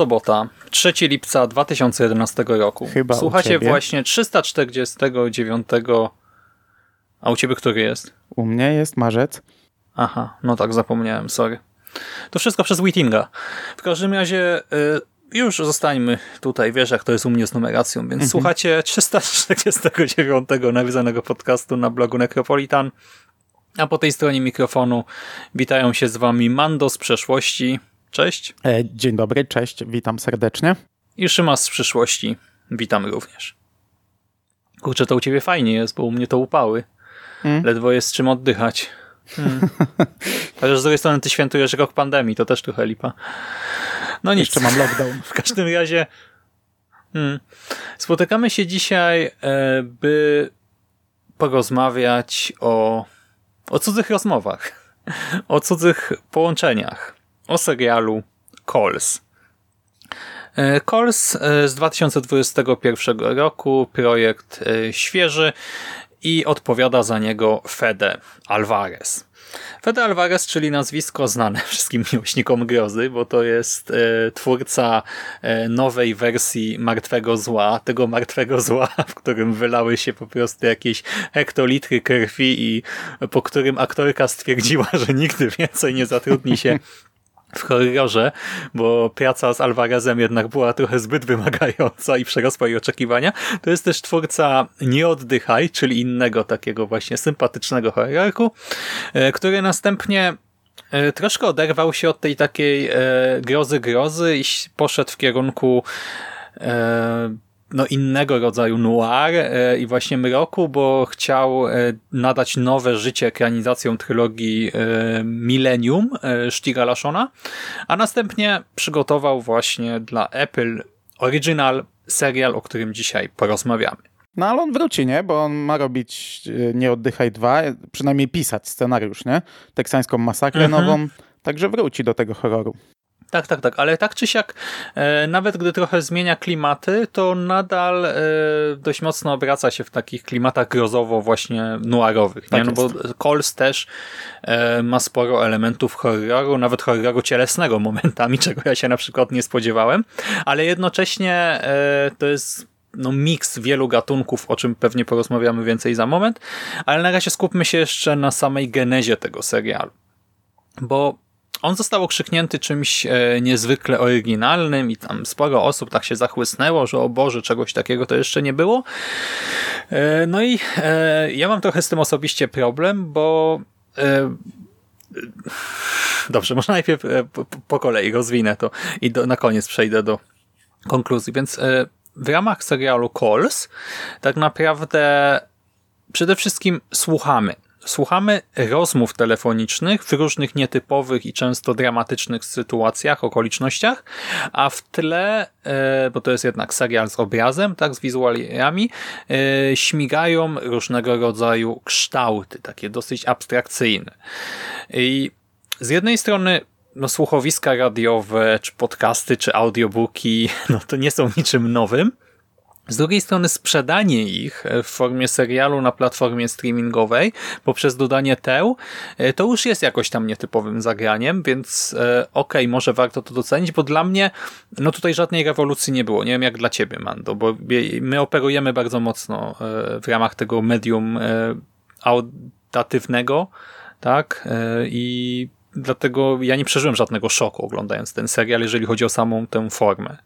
Sobota, 3 lipca 2011 roku. Chyba Słuchacie właśnie 349. A u ciebie który jest? U mnie jest marzec. Aha, no tak, zapomniałem, sorry. To wszystko przez Wittinga. W każdym razie y, już zostańmy tutaj, wiesz jak to jest u mnie z numeracją, więc Mhm. słuchacie 349 nawiązanego podcastu na blogu Necropolitan, a po tej stronie mikrofonu witają się z wami Mando z przeszłości, cześć, E, dzień dobry, cześć, witam serdecznie. i Szymas z przyszłości, witamy również. Kurczę, to u ciebie fajnie jest, bo u mnie to upały. Mm. Ledwo jest czym oddychać. Hmm. Chociaż z drugiej strony ty świętujesz rok pandemii, to też trochę lipa. No nic. Jeszcze mam lockdown. W każdym razie hmm, spotykamy się dzisiaj, e, by porozmawiać o, o cudzych rozmowach, o cudzych połączeniach, o serialu Calls. E, Calls e, z 2021 roku, projekt e, świeży i odpowiada za niego Fede Alvarez. Fede Alvarez, czyli nazwisko znane wszystkim miłośnikom grozy, bo to jest twórca nowej wersji Martwego Zła, tego Martwego Zła, w którym wylały się po prostu jakieś hektolitry krwi i po którym aktorka stwierdziła, że nigdy więcej nie zatrudni się w horrorze, bo praca z Alvarezem jednak była trochę zbyt wymagająca i przerosła jej oczekiwania. To jest też twórca Nie oddychaj, czyli innego takiego właśnie sympatycznego horroru, e, który następnie e, troszkę oderwał się od tej takiej e, grozy grozy i poszedł w kierunku no innego rodzaju noir e, i właśnie mroku, bo chciał e, nadać nowe życie ekranizacją trylogii e, Millennium Stiga Lashona, a następnie przygotował właśnie dla Apple Original serial, o którym dzisiaj porozmawiamy. No ale on wróci, nie? Bo on ma robić Nie oddychaj 2, przynajmniej pisać scenariusz, nie? Teksańską masakrę Mhm. nową. Także wróci do tego horroru. Tak, tak, tak, ale tak czy siak, e, nawet gdy trochę zmienia klimaty, to nadal e, dość mocno obraca się w takich klimatach grozowo właśnie noirowych, Tak? No bo. Coles też e, ma sporo elementów horroru, nawet horroru cielesnego momentami, czego ja się na przykład nie spodziewałem, ale jednocześnie to jest no, miks wielu gatunków, o czym pewnie porozmawiamy więcej za moment, ale na razie skupmy się jeszcze na samej genezie tego serialu, bo on został okrzyknięty czymś e, niezwykle oryginalnym i tam sporo osób tak się zachłysnęło, że o Boże, czegoś takiego to jeszcze nie było. E, no i e, ja mam trochę z tym osobiście problem, bo dobrze, może najpierw po, kolei rozwinę to i do, na koniec przejdę do konkluzji. Więc w ramach serialu Calls tak naprawdę przede wszystkim słuchamy. Słuchamy rozmów telefonicznych w różnych nietypowych i często dramatycznych sytuacjach, okolicznościach, a w tle, e, bo to jest jednak serial z obrazem, tak, z wizualiami, e, śmigają różnego rodzaju kształty, takie dosyć abstrakcyjne. I z jednej strony no, słuchowiska radiowe, czy podcasty, czy audiobooki, no to nie są niczym nowym. Z drugiej strony sprzedanie ich w formie serialu na platformie streamingowej poprzez dodanie teł, e, to już jest jakoś tam nietypowym zagraniem, więc e, okej, może warto to docenić, bo dla mnie no tutaj żadnej rewolucji nie było. Nie wiem jak dla ciebie, Mando, bo my operujemy bardzo mocno e, w ramach tego medium e, audatywnego, tak? E, I dlatego ja nie przeżyłem żadnego szoku oglądając ten serial, jeżeli chodzi o samą tę formę.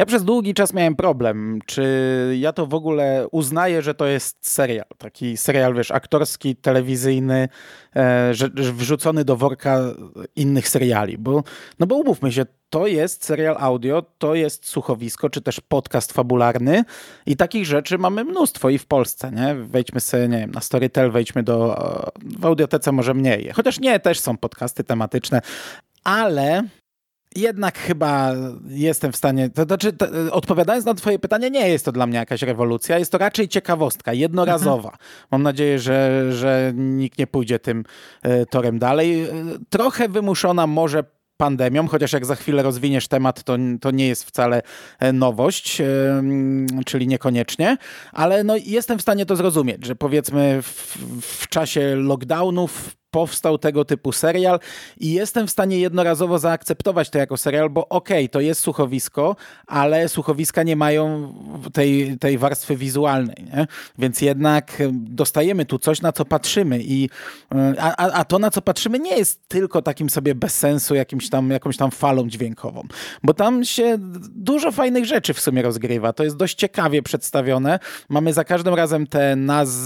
Ja przez długi czas miałem problem, czy ja to w ogóle uznaję, że to jest serial. Taki serial, wiesz, aktorski, telewizyjny, e, że, wrzucony do worka innych seriali. Bo, no bo umówmy się, to jest serial audio, to jest słuchowisko, czy też podcast fabularny i takich rzeczy mamy mnóstwo i w Polsce, nie? Wejdźmy sobie, nie wiem, na Storytel, wejdźmy do... w audiotece może mniej. Chociaż nie, też są podcasty tematyczne, ale jednak chyba jestem w stanie, to znaczy to, odpowiadając na twoje pytanie, nie jest to dla mnie jakaś rewolucja, jest to raczej ciekawostka, jednorazowa. Mhm. Mam nadzieję, że, że nikt nie pójdzie tym e, torem dalej. E, trochę wymuszona może pandemią, chociaż jak za chwilę rozwiniesz temat, to, to nie jest wcale e, nowość, czyli niekoniecznie, ale no jestem w stanie to zrozumieć, że powiedzmy w, w czasie lockdownów powstał tego typu serial i jestem w stanie jednorazowo zaakceptować to jako serial, bo okej, okay, to jest słuchowisko, ale słuchowiska nie mają tej, tej warstwy wizualnej, nie? więc jednak dostajemy tu coś, na co patrzymy i a, a, to, na co patrzymy nie jest tylko takim sobie bez sensu jakimś tam, jakąś tam falą dźwiękową, bo tam się dużo fajnych rzeczy w sumie rozgrywa, to jest dość ciekawie przedstawione, mamy za każdym razem te naz,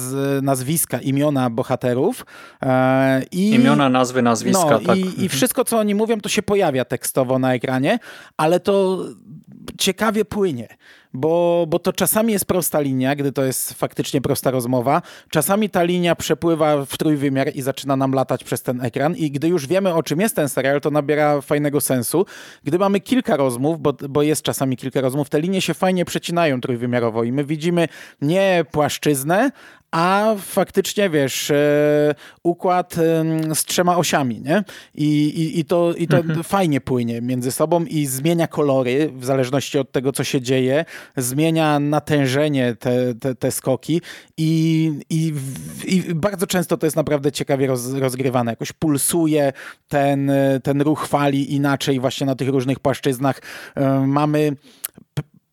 nazwiska, imiona bohaterów, e, i, Imiona, nazwy, nazwiska. No, tak. i, I wszystko, co oni mówią, to się pojawia tekstowo na ekranie, ale to ciekawie płynie bo, bo to czasami jest prosta linia, gdy to jest faktycznie prosta rozmowa. Czasami ta linia przepływa w trójwymiar i zaczyna nam latać przez ten ekran i gdy już wiemy, o czym jest ten serial, to nabiera fajnego sensu. Gdy mamy kilka rozmów, bo, bo jest czasami kilka rozmów, te linie się fajnie przecinają trójwymiarowo i my widzimy nie płaszczyznę, a faktycznie, wiesz, e, układ z trzema osiami, nie? I, i, i to, i to mhm. fajnie płynie między sobą i zmienia kolory w zależności od tego, co się dzieje zmienia natężenie te, te, te skoki i, i, i, bardzo często to jest naprawdę ciekawie roz, rozgrywane. Jakoś pulsuje ten, ten ruch fali inaczej właśnie na tych różnych płaszczyznach. E, mamy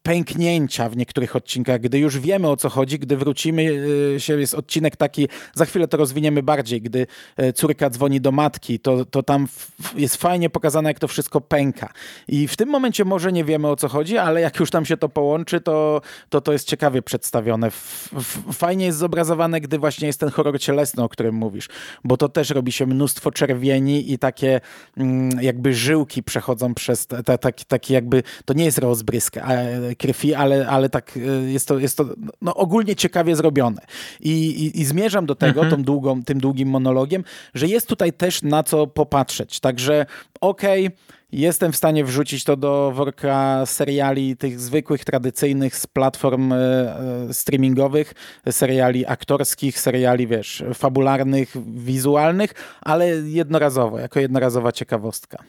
pęknięcia w niektórych odcinkach, gdy już wiemy o co chodzi, gdy wrócimy y, się, jest odcinek taki, za chwilę to rozwiniemy bardziej, gdy y, córka dzwoni do matki, to, to tam jest fajnie pokazane, jak to wszystko pęka. I w tym momencie może nie wiemy o co chodzi, ale jak już tam się to połączy, to to, to jest ciekawie przedstawione. Fajnie jest zobrazowane, gdy właśnie jest ten horror cielesny, o którym mówisz, bo to też robi się mnóstwo czerwieni i takie mm, jakby żyłki przechodzą przez taki, taki jakby, to nie jest rozbrysk, krwi, ale, ale tak e, jest to, jest to no, ogólnie ciekawie zrobione. I, i, i zmierzam do tego, mhm. tą długą, tym długim monologiem, że jest tutaj też na co popatrzeć. Także okej, okay, jestem w stanie wrzucić to do worka seriali tych zwykłych, tradycyjnych z platform e, e, streamingowych, seriali aktorskich, seriali, wiesz, fabularnych, wizualnych, ale jednorazowo, jako jednorazowa ciekawostka.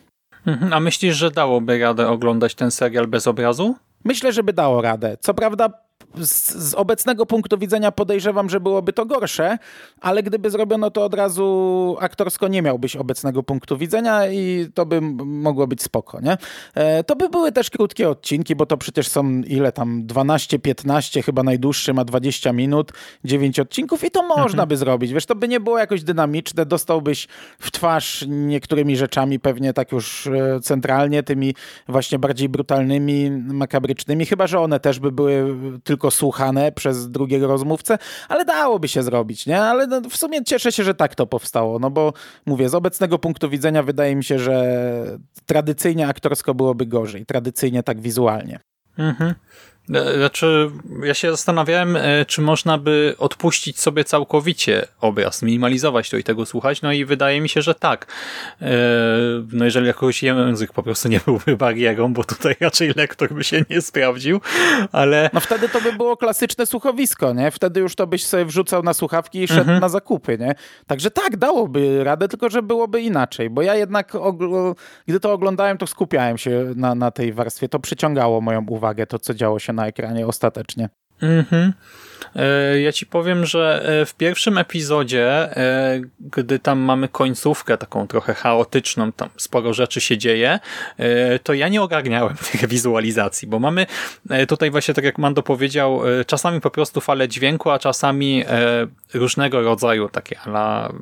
Mhm. A myślisz, że dałoby radę oglądać ten serial bez obrazu? Myślę, że by dało radę. Co prawda z, z, obecnego punktu widzenia podejrzewam, że byłoby to gorsze, ale gdyby zrobiono to od razu aktorsko, nie miałbyś obecnego punktu widzenia i to by mogło być spoko, nie? E, to by były też krótkie odcinki, bo to przecież są ile tam, 12, 15, chyba najdłuższy ma 20 minut, 9 odcinków i to można mhm. by zrobić. Wiesz, to by nie było jakoś dynamiczne, dostałbyś w twarz niektórymi rzeczami, pewnie tak już e, centralnie, tymi właśnie bardziej brutalnymi, makabrycznymi, chyba, że one też by były tylko słuchane przez drugiego rozmówcę, ale dałoby się zrobić, nie? Ale no, w sumie cieszę się, że tak to powstało, no bo mówię, z obecnego punktu widzenia wydaje mi się, że tradycyjnie aktorsko byłoby gorzej, tradycyjnie tak wizualnie. Mhm. E, znaczy, ja się zastanawiałem, e, czy można by odpuścić sobie całkowicie obraz, minimalizować to i tego słuchać, no i wydaje mi się, że tak. E, no jeżeli jakoś język po prostu nie byłby barierą, bo tutaj raczej lektor by się nie sprawdził, ale... No wtedy to by było klasyczne słuchowisko, nie? Wtedy już to byś sobie wrzucał na słuchawki i szedł mhm. na zakupy, nie? Także tak, dałoby radę, tylko że byłoby inaczej, bo ja jednak, gdy to oglądałem, to skupiałem się na, na tej warstwie, to przyciągało moją uwagę, to co działo się na ekranie ostatecznie. Mhm. Ja ci powiem, że e, w pierwszym epizodzie, e, gdy tam mamy końcówkę taką trochę chaotyczną, tam sporo rzeczy się dzieje, to ja nie ogarniałem tych wizualizacji, bo mamy tutaj właśnie, tak jak Mando powiedział, czasami po prostu fale dźwięku, a czasami różnego rodzaju takie ala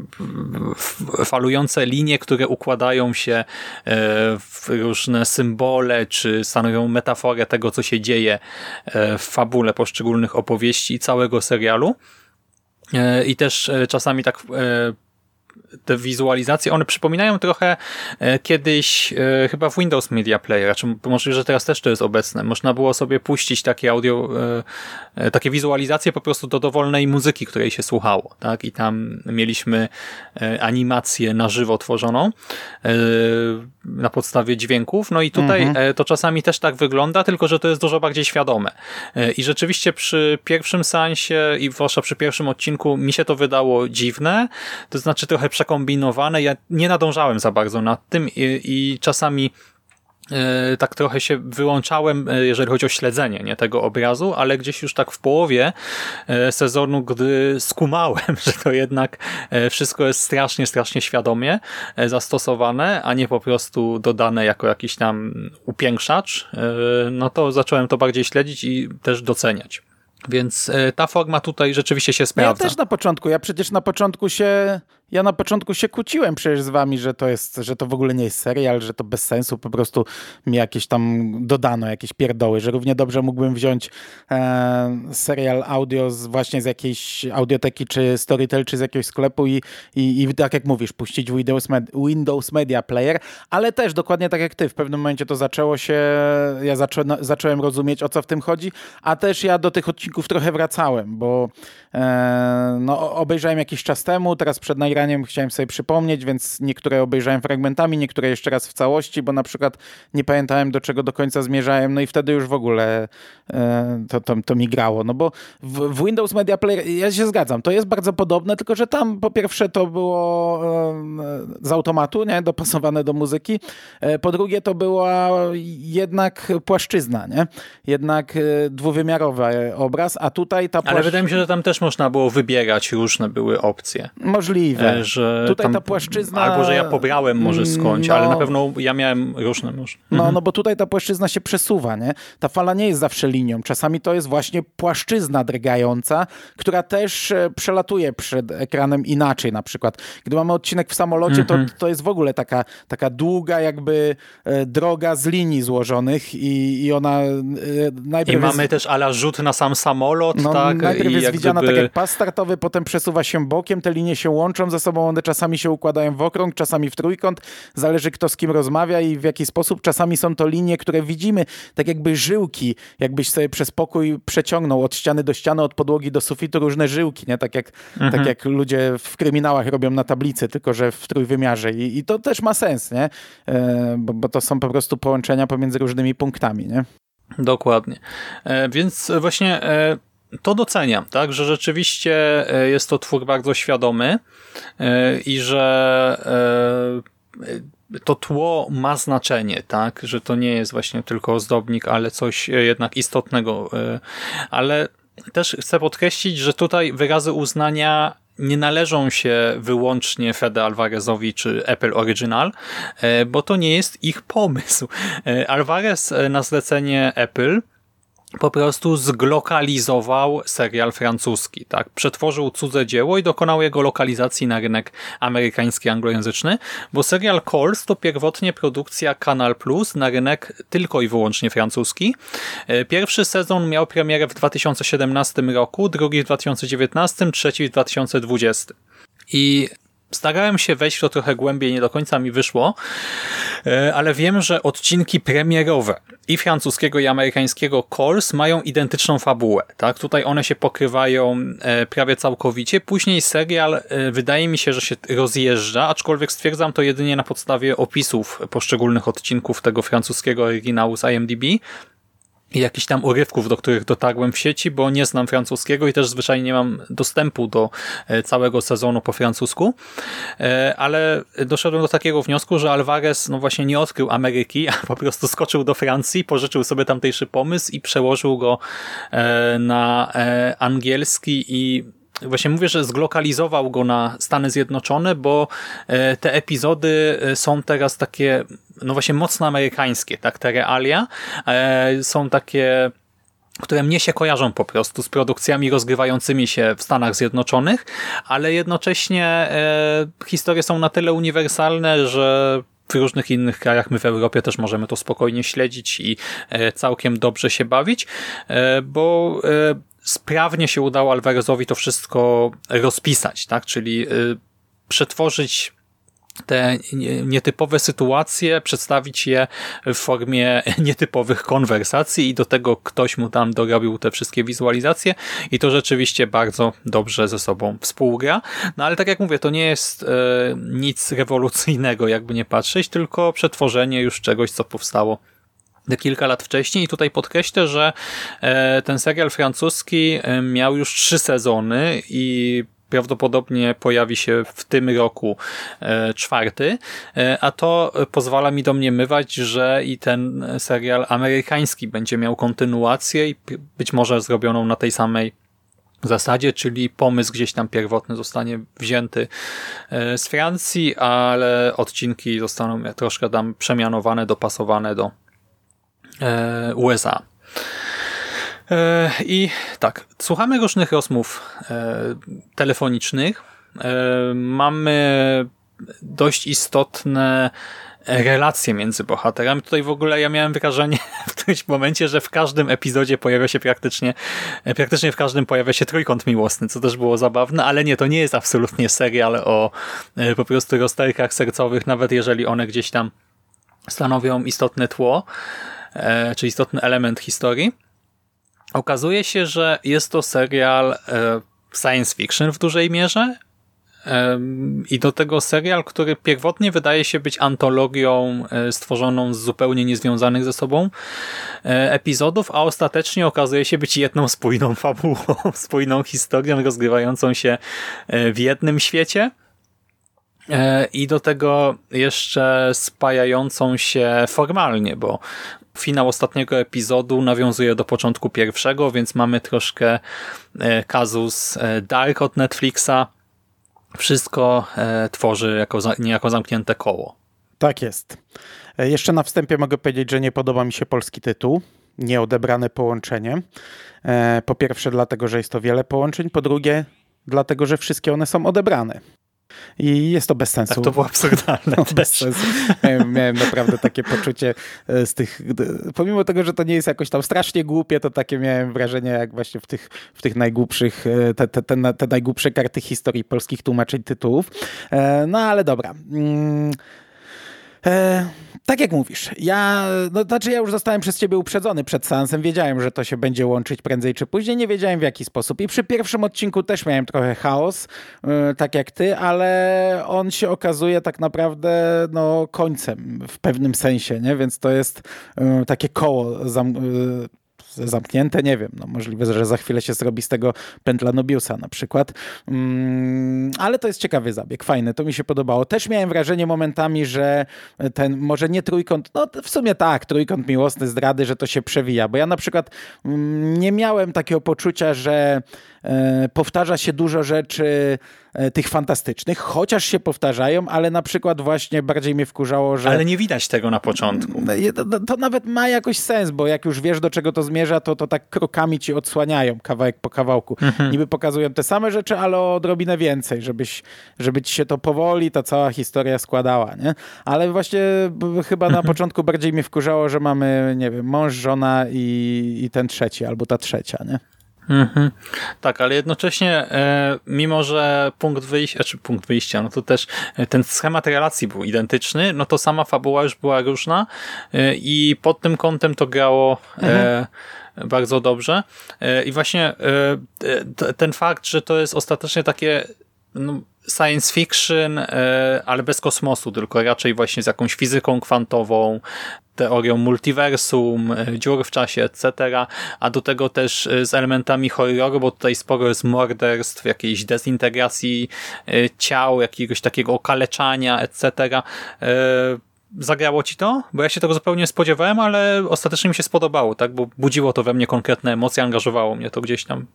falujące linie, które układają się w różne symbole, czy stanowią metaforę tego, co się dzieje w fabule poszczególnych opowieści i całego serialu. E, I też e, czasami tak e, te wizualizacje, one przypominają trochę e, kiedyś e, chyba w Windows Media Player, czy możliwe, że teraz też to jest obecne. Można było sobie puścić takie audio, e, takie wizualizacje po prostu do dowolnej muzyki, której się słuchało, tak? I tam mieliśmy animację na żywo tworzoną na podstawie dźwięków. No i tutaj mhm. to czasami też tak wygląda, tylko że to jest dużo bardziej świadome. I rzeczywiście przy pierwszym sensie i zwłaszcza przy pierwszym odcinku mi się to wydało dziwne, to znaczy trochę przekombinowane. Ja nie nadążałem za bardzo nad tym i, i czasami e, tak trochę się wyłączałem, e, jeżeli chodzi o śledzenie nie, tego obrazu, ale gdzieś już tak w połowie e, sezonu, gdy skumałem, że to jednak wszystko jest strasznie, strasznie świadomie zastosowane, a nie po prostu dodane jako jakiś tam upiększacz, no to zacząłem to bardziej śledzić i też doceniać. Więc ta forma tutaj rzeczywiście się sprawdza. Ja też na początku, ja przecież na początku się ja na początku się kłóciłem przecież z wami, że to jest, że to w ogóle nie jest serial, że to bez sensu, po prostu mi jakieś tam dodano, jakieś pierdoły, że równie dobrze mógłbym wziąć e, serial audio z, właśnie z jakiejś audioteki, czy Storytel, czy z jakiegoś sklepu i, i, i tak jak mówisz, puścić Windows, Med Windows Media Player, ale też dokładnie tak jak ty, w pewnym momencie to zaczęło się, ja zaczą, zacząłem rozumieć, o co w tym chodzi, a też ja do tych odcinków trochę wracałem, bo e, no, obejrzałem jakiś czas temu, teraz przed nagraniem nagraniem chciałem sobie przypomnieć, więc niektóre obejrzałem fragmentami, niektóre jeszcze raz w całości, bo na przykład nie pamiętałem do czego do końca zmierzałem, no i wtedy już w ogóle e, to, to, to mi grało. No bo w, w, Windows Media Player, ja się zgadzam, to jest bardzo podobne, tylko że tam po pierwsze to było e, z automatu, nie, dopasowane do muzyki, e, po drugie to była jednak płaszczyzna, nie? Jednak e, dwuwymiarowy obraz, a tutaj ta płaszczyzna... Ale wydaje mi się, że tam też można było wybierać, różne były opcje. Możliwe, że tutaj tam, ta płaszczyzna... Albo, że ja pobrałem może skądś, no, ale na pewno ja miałem różne. Może. No, mhm. no bo tutaj ta płaszczyzna się przesuwa, nie? Ta fala nie jest zawsze linią. Czasami to jest właśnie płaszczyzna drgająca, która też e, przelatuje przed ekranem inaczej na przykład. Gdy mamy odcinek w samolocie, to, mhm. to jest w ogóle taka, taka długa jakby e, droga z linii złożonych i, i ona e, najpierw... I mamy jest... też ala rzut na sam samolot, no, tak? Najpierw I jest widziana gdyby... tak jak pas startowy, potem przesuwa się bokiem, te linie się łączą ze sobą, one czasami się układają w okrąg, czasami w trójkąt, zależy kto z kim rozmawia i w jaki sposób. Czasami są to linie, które widzimy, tak jakby żyłki, jakbyś sobie przez pokój przeciągnął od ściany do ściany, od podłogi do sufitu różne żyłki, nie? Tak, jak, mhm. tak jak ludzie w kryminałach robią na tablicy, tylko że w trójwymiarze i, i to też ma sens, nie? E, bo, bo to są po prostu połączenia pomiędzy różnymi punktami, nie? Dokładnie. E, więc właśnie e, to doceniam, tak, że rzeczywiście e, jest to twór bardzo świadomy e, i że e, to tło ma znaczenie, tak, że to nie jest właśnie tylko ozdobnik, ale coś jednak istotnego, ale też chcę podkreślić, że tutaj wyrazy uznania nie należą się wyłącznie Fede Alvarezowi czy Apple Original, bo to nie jest ich pomysł. Alvarez na zlecenie Apple po prostu zglokalizował serial francuski, tak? Przetworzył cudze dzieło i dokonał jego lokalizacji na rynek amerykański anglojęzyczny, bo serial Calls to pierwotnie produkcja Canal Plus na rynek tylko i wyłącznie francuski. E, pierwszy sezon miał premierę w 2017 roku, drugi w 2019, trzeci w 2020. I Starałem się wejść w to trochę głębiej, nie do końca mi wyszło, e, ale wiem, że odcinki premierowe i francuskiego i amerykańskiego Calls mają identyczną fabułę. Tak? Tutaj one się pokrywają e, prawie całkowicie. Później serial e, wydaje mi się, że się rozjeżdża, aczkolwiek stwierdzam to jedynie na podstawie opisów poszczególnych odcinków tego francuskiego oryginału z IMDb. Jakichś tam urywków, do których dotarłem w sieci, bo nie znam francuskiego i też zwyczajnie nie mam dostępu do e, całego sezonu po francusku, e, ale doszedłem do takiego wniosku, że Alvarez no właśnie nie odkrył Ameryki, a po prostu skoczył do Francji, pożyczył sobie tamtejszy pomysł i przełożył go e, na angielski i Właśnie mówię, że zlokalizował go na Stany Zjednoczone, bo te epizody są teraz takie no właśnie mocno amerykańskie, tak, te realia e, są takie które mnie się kojarzą po prostu z produkcjami rozgrywającymi się w Stanach Zjednoczonych, ale jednocześnie e, historie są na tyle uniwersalne, że w różnych innych krajach, my w Europie też możemy to spokojnie śledzić i e, całkiem dobrze się bawić, e, bo e, sprawnie się udało Alvarezowi to wszystko rozpisać, tak? czyli e, przetworzyć te nietypowe sytuacje, przedstawić je w formie nietypowych konwersacji i do tego ktoś mu tam dorobił te wszystkie wizualizacje i to rzeczywiście bardzo dobrze ze sobą współgra. No ale tak jak mówię, to nie jest e, nic rewolucyjnego, jakby nie patrzeć, tylko przetworzenie już czegoś, co powstało kilka lat wcześniej. I tutaj podkreślę, że e, ten serial francuski e, miał już trzy sezony i prawdopodobnie pojawi się w tym roku e, czwarty, a to pozwala mi domniemywać, że i ten serial amerykański będzie miał kontynuację i być może zrobioną na tej samej zasadzie, czyli pomysł gdzieś tam pierwotny zostanie wzięty z Francji, ale odcinki zostaną troszkę tam przemianowane, dopasowane do USA. E, I tak, słuchamy różnych rozmów e, telefonicznych. E, mamy dość istotne relacje między bohaterami. Tutaj w ogóle ja miałem wrażenie w którymś momencie, że w każdym epizodzie pojawia się praktycznie, praktycznie w każdym pojawia się trójkąt miłosny, co też było zabawne, ale nie, to nie jest absolutnie serial o po prostu rozterkach sercowych, nawet jeżeli one gdzieś tam stanowią istotne tło, czy istotny element historii. Okazuje się, że jest to serial e, science fiction w dużej mierze i do tego serial, który pierwotnie wydaje się być antologią e, stworzoną z zupełnie niezwiązanych ze sobą e, epizodów, a ostatecznie okazuje się być jedną spójną fabułą, spójną historią rozgrywającą się w jednym świecie i do tego jeszcze spajającą się formalnie, bo finał ostatniego epizodu nawiązuje do początku pierwszego, więc mamy troszkę e, kazus e, Dark od Netflixa. Wszystko e, tworzy jako, niejako zamknięte koło. Tak jest. Jeszcze na wstępie mogę powiedzieć, że nie podoba mi się polski tytuł. Nieodebrane połączenie. Po pierwsze, dlatego, że jest to wiele połączeń. Po drugie, dlatego, że wszystkie one są odebrane. I jest to bez sensu. Tak, to było absurdalne. No, bez sensu. Miałem, miałem, naprawdę takie poczucie e, z tych, pomimo tego, że to nie jest jakoś tam strasznie głupie, to takie miałem wrażenie jak właśnie w tych, w tych najgłupszych, e, te, te, te, te najgłupsze karty historii polskich tłumaczeń tytułów. E, no ale dobra. Mm. E, tak jak mówisz, ja, no, znaczy ja już zostałem przez ciebie uprzedzony przed seansem, wiedziałem, że to się będzie łączyć prędzej czy później, nie wiedziałem w jaki sposób. I przy pierwszym odcinku też miałem trochę chaos, e, tak jak ty, ale on się okazuje tak naprawdę no, końcem w pewnym sensie, nie? więc to jest e, takie koło zam, zamknięte, nie wiem, no możliwe, że za chwilę się zrobi z tego pętla Nobiusa na przykład, mm, ale to jest ciekawy zabieg, fajny, to mi się podobało. Też miałem wrażenie momentami, że ten, może nie trójkąt, no w sumie tak, trójkąt miłosny zdrady, że to się przewija, bo ja na przykład mm, nie miałem takiego poczucia, że e, powtarza się dużo rzeczy E, tych fantastycznych, chociaż się powtarzają, ale na przykład właśnie bardziej mnie wkurzało, że... Ale nie widać tego na początku. No, to, to, nawet ma jakoś sens, bo jak już wiesz, do czego to zmierza, to, to tak krokami ci odsłaniają kawałek po kawałku. Mhm. Niby pokazują te same rzeczy, ale odrobinę więcej, żebyś, żeby ci się to powoli, ta cała historia składała, nie? Ale właśnie chyba na mhm. początku bardziej mnie wkurzało, że mamy, nie wiem, mąż, żona i, i ten trzeci, albo ta trzecia, nie? Mhm. Tak, ale jednocześnie e, mimo, że punkt wyjścia, czy punkt wyjścia, no to też e, ten schemat relacji był identyczny, no to sama fabuła już była różna e, i pod tym kątem to grało mhm. bardzo dobrze. I właśnie ten fakt, że to jest ostatecznie takie no, science fiction, e, ale bez kosmosu, tylko raczej właśnie z jakąś fizyką kwantową, teorią multiversum, e, dziur w czasie, etc. A do tego też e, z elementami horroru, bo tutaj sporo jest morderstw, jakiejś dezintegracji ciał, jakiegoś takiego okaleczania, etc. Zagrało ci to? Bo ja się tego zupełnie nie spodziewałem, ale ostatecznie mi się spodobało, tak? Bo budziło to we mnie konkretne emocje, angażowało mnie to gdzieś tam.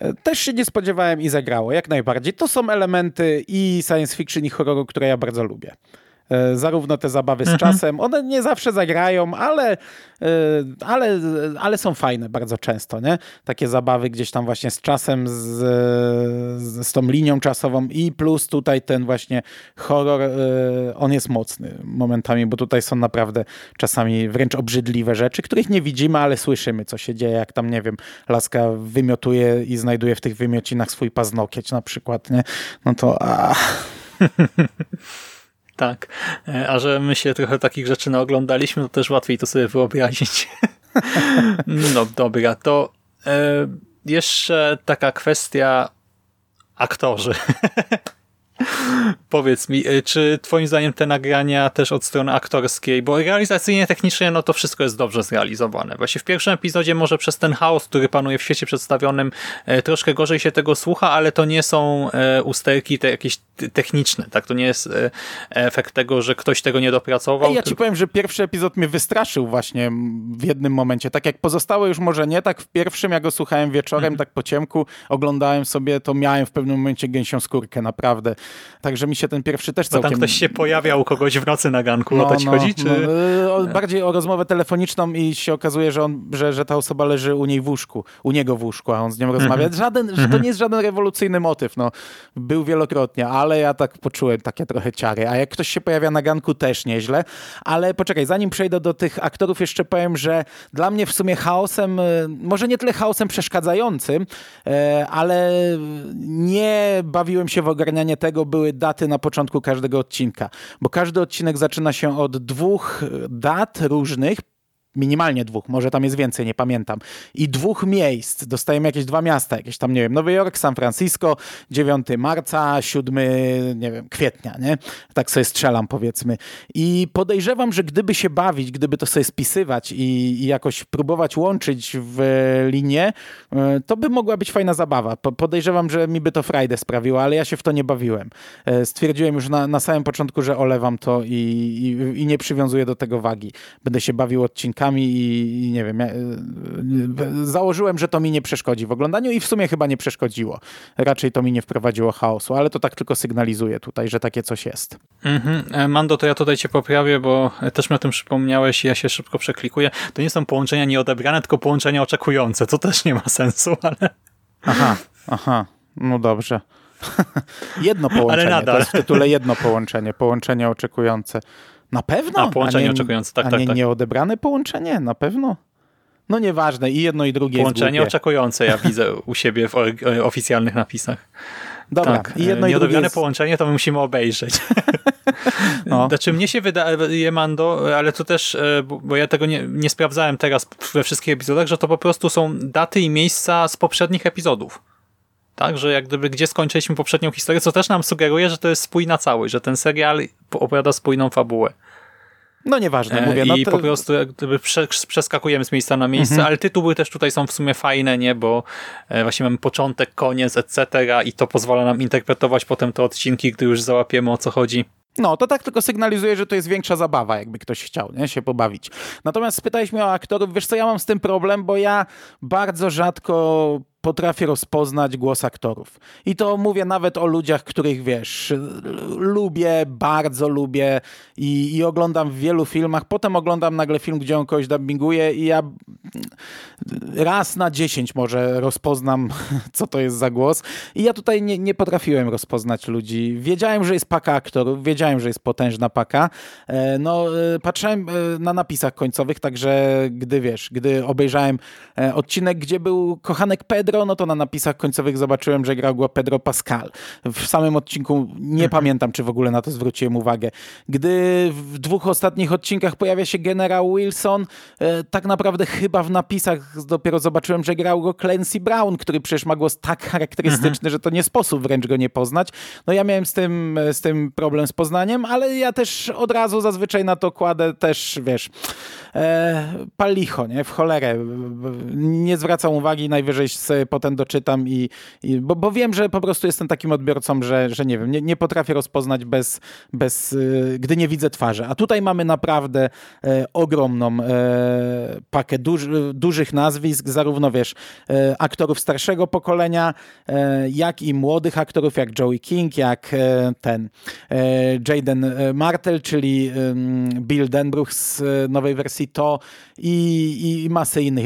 E, też się nie spodziewałem i zagrało, jak najbardziej. To są elementy i science fiction, i horroru, które ja bardzo lubię. E, zarówno te zabawy z mhm. czasem, one nie zawsze zagrają, ale, e, ale, ale są fajne bardzo często, nie? Takie zabawy gdzieś tam właśnie z czasem, z, z, tą linią czasową i plus tutaj ten właśnie horror, e, on jest mocny momentami, bo tutaj są naprawdę czasami wręcz obrzydliwe rzeczy, których nie widzimy, ale słyszymy, co się dzieje, jak tam, nie wiem, laska wymiotuje i znajduje w tych wymiocinach swój paznokieć na przykład, nie? No to... A... Tak, e, a że my się trochę takich rzeczy naoglądaliśmy, to też łatwiej to sobie wyobrazić. No dobra, to e, jeszcze taka kwestia aktorzy. Powiedz mi, y, czy twoim zdaniem te nagrania też od strony aktorskiej, bo realizacyjnie, technicznie, no to wszystko jest dobrze zrealizowane. Właśnie w pierwszym epizodzie może przez ten chaos, który panuje w świecie przedstawionym, e, troszkę gorzej się tego słucha, ale to nie są e, usterki te jakieś techniczne, tak? To nie jest efekt tego, że ktoś tego nie dopracował. Ja ci powiem, że pierwszy epizod mnie wystraszył właśnie w jednym momencie. Tak jak pozostałe już może nie, tak w pierwszym, ja go słuchałem wieczorem, mm. tak po ciemku, oglądałem sobie, to miałem w pewnym momencie gęsią skórkę, naprawdę. Także mi się ten pierwszy też całkiem... Bo tam ktoś się pojawia u kogoś w nocy na ganku, no, o to ci no, chodzi? Czy... No, bardziej o rozmowę telefoniczną i się okazuje, że, on, że, że ta osoba leży u niej w łóżku, u niego w łóżku, a on z nią rozmawia. Mhm. Żaden, że to mhm. nie jest żaden rewolucyjny motyw, no. Był wielokrotnie, ale ja tak poczułem takie trochę ciary. A jak ktoś się pojawia na ganku, też nieźle. Ale poczekaj, zanim przejdę do tych aktorów, jeszcze powiem, że dla mnie w sumie chaosem, y, może nie tyle chaosem przeszkadzającym, y, ale nie bawiłem się w ogarnianie tego, były daty na początku każdego odcinka, bo każdy odcinek zaczyna się od dwóch dat różnych, minimalnie dwóch, może tam jest więcej, nie pamiętam. I dwóch miejsc. Dostajemy jakieś dwa miasta, jakieś tam, nie wiem, Nowy Jork, San Francisco, 9 marca, 7, nie wiem, kwietnia, nie? Tak sobie strzelam, powiedzmy. I podejrzewam, że gdyby się bawić, gdyby to sobie spisywać i, i jakoś próbować łączyć w linię, e, to by mogła być fajna zabawa. Podejrzewam, że mi by to frajdę sprawiło, ale ja się w to nie bawiłem. E, stwierdziłem już na, na samym początku, że olewam to i, i, i nie przywiązuję do tego wagi. Będę się bawił odcinkami i, i nie wiem, ja, y, założyłem, że to mi nie przeszkodzi w oglądaniu i w sumie chyba nie przeszkodziło. Raczej to mi nie wprowadziło chaosu, ale to tak tylko sygnalizuje tutaj, że takie coś jest. Mhm. Mando, to ja tutaj cię poprawię, bo też mi o tym przypomniałeś i ja się szybko przeklikuję. To nie są połączenia nieodebrane, tylko połączenia oczekujące. To też nie ma sensu, ale... Aha, aha, no dobrze. jedno połączenie, ale nadal. to jest w tytule jedno połączenie, połączenie oczekujące. Na pewno? A, połączenie a nie, oczekujące, tak, a tak, nie tak. nieodebrane połączenie? Na pewno? No nieważne, i jedno i drugie Połączenie oczekujące ja widzę u siebie w oficjalnych napisach. Dobra, tak. i jedno i drugie jest... połączenie to my musimy obejrzeć. no. Znaczy mnie się wydaje, Mando, ale to też, e, bo ja tego nie, nie sprawdzałem teraz we wszystkich epizodach, że to po prostu są daty i miejsca z poprzednich epizodów tak, że jak gdyby gdzie skończyliśmy poprzednią historię, co też nam sugeruje, że to jest spójna całość, że ten serial opowiada spójną fabułę. No nieważne, mówię. No I to... po prostu jak gdyby przeskakujemy z miejsca na miejsce, mhm. ale tytuły też tutaj są w sumie fajne, nie, bo e, właśnie mamy początek, koniec, etc. i to pozwala nam interpretować potem te odcinki, gdy już załapiemy o co chodzi. No, to tak tylko sygnalizuje, że to jest większa zabawa, jakby ktoś chciał nie? się pobawić. Natomiast spytałeś mnie o aktorów. Wiesz co, ja mam z tym problem, bo ja bardzo rzadko potrafię rozpoznać głos aktorów. I to mówię nawet o ludziach, których wiesz, lubię, bardzo lubię i, i, oglądam w wielu filmach. Potem oglądam nagle film, gdzie on kogoś dubbinguje i ja raz na dziesięć może rozpoznam, co to jest za głos. I ja tutaj nie, nie potrafiłem rozpoznać ludzi. Wiedziałem, że jest paka aktorów, wiedziałem, że jest potężna paka. E, no, e, patrzyłem e, na napisach końcowych, także gdy wiesz, gdy obejrzałem odcinek, gdzie był kochanek Pedro, Pedro, no to na napisach końcowych zobaczyłem, że grał go Pedro Pascal. W samym odcinku nie mhm. pamiętam, czy w ogóle na to zwróciłem uwagę. Gdy w dwóch ostatnich odcinkach pojawia się generał Wilson, e, tak naprawdę chyba w napisach dopiero zobaczyłem, że grał go Clancy Brown, który przecież ma głos tak charakterystyczny, mhm. że to nie sposób wręcz go nie poznać. No ja miałem z tym, z tym problem z poznaniem, ale ja też od razu zazwyczaj na to kładę też, wiesz, e, palicho, nie? W cholerę. Nie zwracam uwagi, najwyżej sobie potem doczytam i, i bo, bo wiem, że po prostu jestem takim odbiorcą, że, że nie wiem, nie, nie potrafię rozpoznać bez, bez, y, gdy nie widzę twarzy. A tutaj mamy naprawdę e, ogromną e, pakę duż, dużych nazwisk, zarówno wiesz, e, aktorów starszego pokolenia, e, jak i młodych aktorów, jak Joey King, jak e, ten e, Jaden Martel, czyli Bill Denbrough z nowej wersji To i, i masę innych.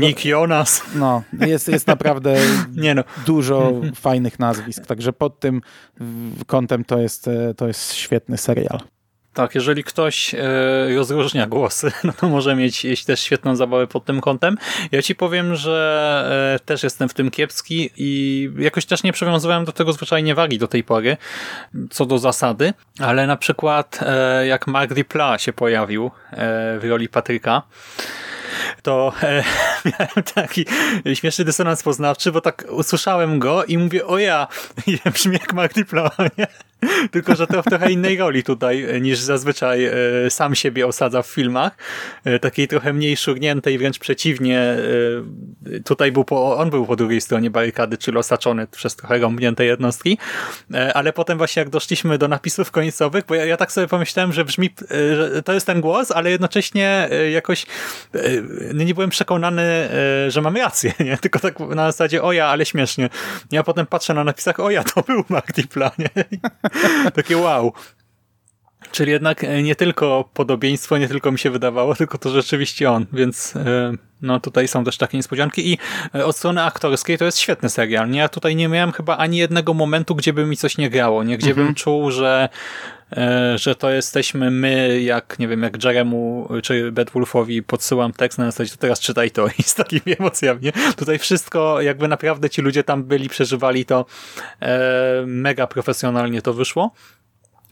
Nick Jonas. No, jest, jest naprawdę nie no. dużo fajnych nazwisk, także pod tym kątem to jest, to jest świetny serial. Tak, jeżeli ktoś e, rozróżnia głosy, no to może mieć, też świetną zabawę pod tym kątem. Ja ci powiem, że e, też jestem w tym kiepski i jakoś też nie przywiązywałem do tego zwyczajnie wagi do tej pory, co do zasady, ale na przykład e, jak Mark Dupla się pojawił e, w roli Patryka, to e, miałem taki śmieszny dysonans poznawczy, bo tak usłyszałem go i mówię, o ja, brzmi jak Mark Diplo, nie? Tylko, że to w trochę innej roli tutaj e, niż zazwyczaj e, sam siebie osadza w filmach. E, takiej trochę mniej szurniętej, wręcz przeciwnie. Tutaj był po, on był po drugiej stronie barykady, czyli osaczony przez trochę rąbnięte jednostki. Ale potem właśnie jak doszliśmy do napisów końcowych, bo ja, ja tak sobie pomyślałem, że brzmi, że to jest ten głos, ale jednocześnie jakoś no nie byłem przekonany, że mam rację, nie? Tylko tak na zasadzie, o ja, ale śmiesznie. Ja potem patrzę na napisach, o ja, to był Mark Dipla, nie? Takie wow. Czyli jednak e, nie tylko podobieństwo, nie tylko mi się wydawało, tylko to rzeczywiście on, więc e, no tutaj są też takie niespodzianki i e, od strony aktorskiej to jest świetny serial. Ja tutaj nie miałem chyba ani jednego momentu, gdzie by mi coś nie grało, nie? gdzie mhm. bym czuł, że że to jesteśmy my, jak nie wiem, jak Jeremu czy Bedwulfowi podsyłam tekst na zasadzie, to teraz czytaj to i z takimi emocjami. Tutaj wszystko, jakby naprawdę ci ludzie tam byli, przeżywali to mega profesjonalnie to wyszło.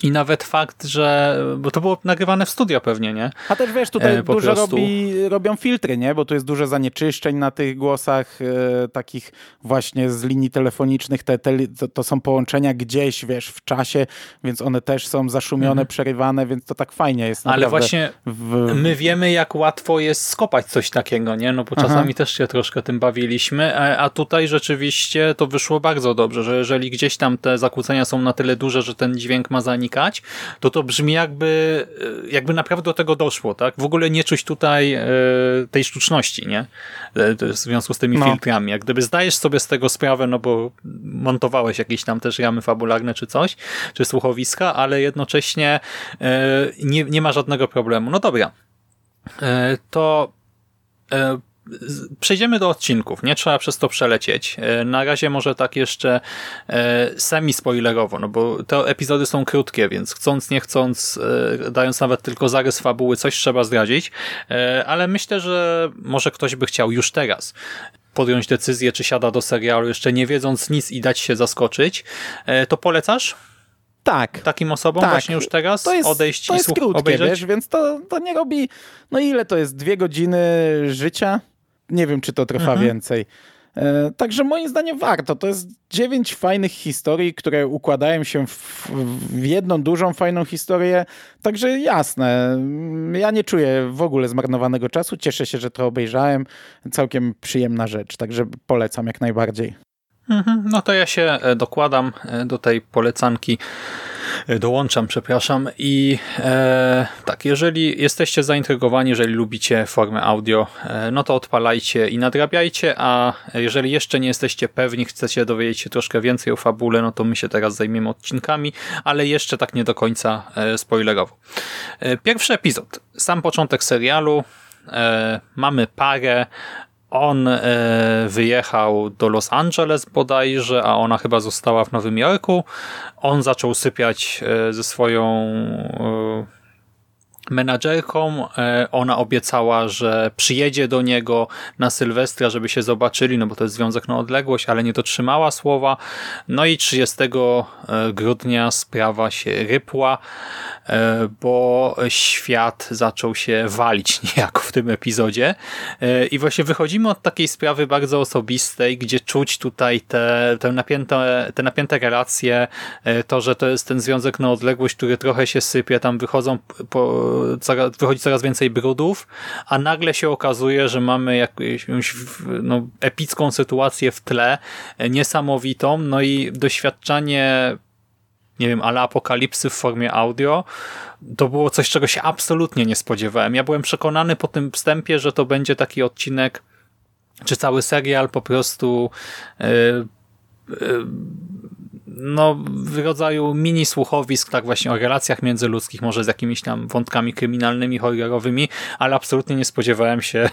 I nawet fakt, że, bo to było nagrywane w studio pewnie, nie? A też wiesz, tutaj e, dużo robi, robią filtry, nie? Bo tu jest dużo zanieczyszczeń na tych głosach, e, takich właśnie z linii telefonicznych. Te, te, to, są połączenia gdzieś, wiesz, w czasie, więc one też są zaszumione, mhm. przerywane, więc to tak fajnie jest. Ale właśnie w... my wiemy, jak łatwo jest skopać coś takiego, nie? No bo czasami Aha. też się troszkę tym bawiliśmy, a, a tutaj rzeczywiście to wyszło bardzo dobrze, że jeżeli gdzieś tam te zakłócenia są na tyle duże, że ten dźwięk ma zanik to to brzmi jakby, e, jakby naprawdę do tego doszło, tak? W ogóle nie czuć tutaj e, tej sztuczności, nie? E, w związku z tymi no. filtrami. Jak gdyby zdajesz sobie z tego sprawę, no bo montowałeś jakieś tam też ramy fabularne czy coś, czy słuchowiska, ale jednocześnie nie, nie ma żadnego problemu. No dobra. To przejdziemy do odcinków, nie trzeba przez to przelecieć. E, na razie może tak jeszcze e, semi-spoilerowo, no bo te epizody są krótkie, więc chcąc, nie chcąc, e, dając nawet tylko zarys fabuły, coś trzeba zdradzić, ale myślę, że może ktoś by chciał już teraz podjąć decyzję, czy siada do serialu, jeszcze nie wiedząc nic i dać się zaskoczyć. To polecasz? Tak. Takim osobom tak. właśnie już teraz to jest, odejść to i jest krótkie, obejrzeć? Wiesz, więc to, to nie robi, no ile to jest, dwie godziny życia? Nie wiem, czy to trwa mhm. więcej. E, także moim zdaniem warto. To jest dziewięć fajnych historii, które układają się w, w, jedną dużą, fajną historię. Także jasne, ja nie czuję w ogóle zmarnowanego czasu. Cieszę się, że to obejrzałem. Całkiem przyjemna rzecz, także polecam jak najbardziej. Mhm. No to ja się e, dokładam e, do tej polecanki dołączam, przepraszam. I e, tak, jeżeli jesteście zaintrygowani, jeżeli lubicie formę audio, e, no to odpalajcie i nadrabiajcie, a jeżeli jeszcze nie jesteście pewni, chcecie dowiedzieć się troszkę więcej o fabule, no to my się teraz zajmiemy odcinkami, ale jeszcze tak nie do końca e, spoilerowo. E, pierwszy epizod, sam początek serialu, e, mamy parę, on e, wyjechał do Los Angeles bodajże, a ona chyba została w Nowym Jorku. On zaczął sypiać e, ze swoją menadżerką. E, ona obiecała, że przyjedzie do niego na Sylwestra, żeby się zobaczyli, no bo to jest związek na odległość, ale nie dotrzymała słowa. No i 30 e, grudnia sprawa się rypła, e, bo świat zaczął się walić niejako w tym epizodzie. I właśnie wychodzimy od takiej sprawy bardzo osobistej, gdzie czuć tutaj te, te, napięte, te napięte relacje, to, że to jest ten związek na odległość, który trochę się sypie, tam wychodzą po wychodzi coraz więcej brudów, a nagle się okazuje, że mamy jakąś no, epicką sytuację w tle, niesamowitą, no i doświadczanie nie wiem, ale apokalipsy w formie audio, to było coś, czego się absolutnie nie spodziewałem. Ja byłem przekonany po tym wstępie, że to będzie taki odcinek, czy cały serial po prostu yy, yy, no, w rodzaju mini słuchowisk, tak właśnie o relacjach międzyludzkich, może z jakimiś tam wątkami kryminalnymi, horrorowymi, ale absolutnie nie spodziewałem się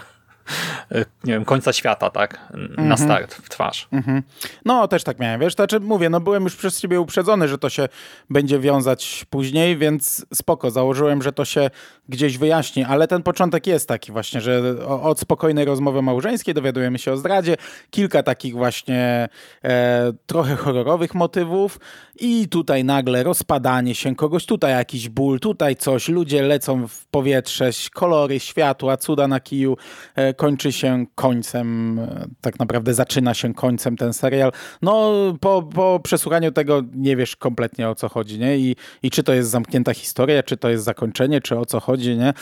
nie wiem, końca świata, tak? Na mhm. start, w twarz. Mhm. No, też tak miałem, wiesz, znaczy mówię, no byłem już przez ciebie uprzedzony, że to się będzie wiązać później, więc spoko, założyłem, że to się gdzieś wyjaśni, ale ten początek jest taki właśnie, że od spokojnej rozmowy małżeńskiej dowiadujemy się o zdradzie, kilka takich właśnie e, trochę horrorowych motywów i tutaj nagle rozpadanie się kogoś, tutaj jakiś ból, tutaj coś, ludzie lecą w powietrze, kolory, światła, cuda na kiju, e, kończy się końcem, e, tak naprawdę zaczyna się końcem ten serial. No, po, po przesłuchaniu tego nie wiesz kompletnie o co chodzi, nie? I, I czy to jest zamknięta historia, czy to jest zakończenie, czy o co chodzi, nie?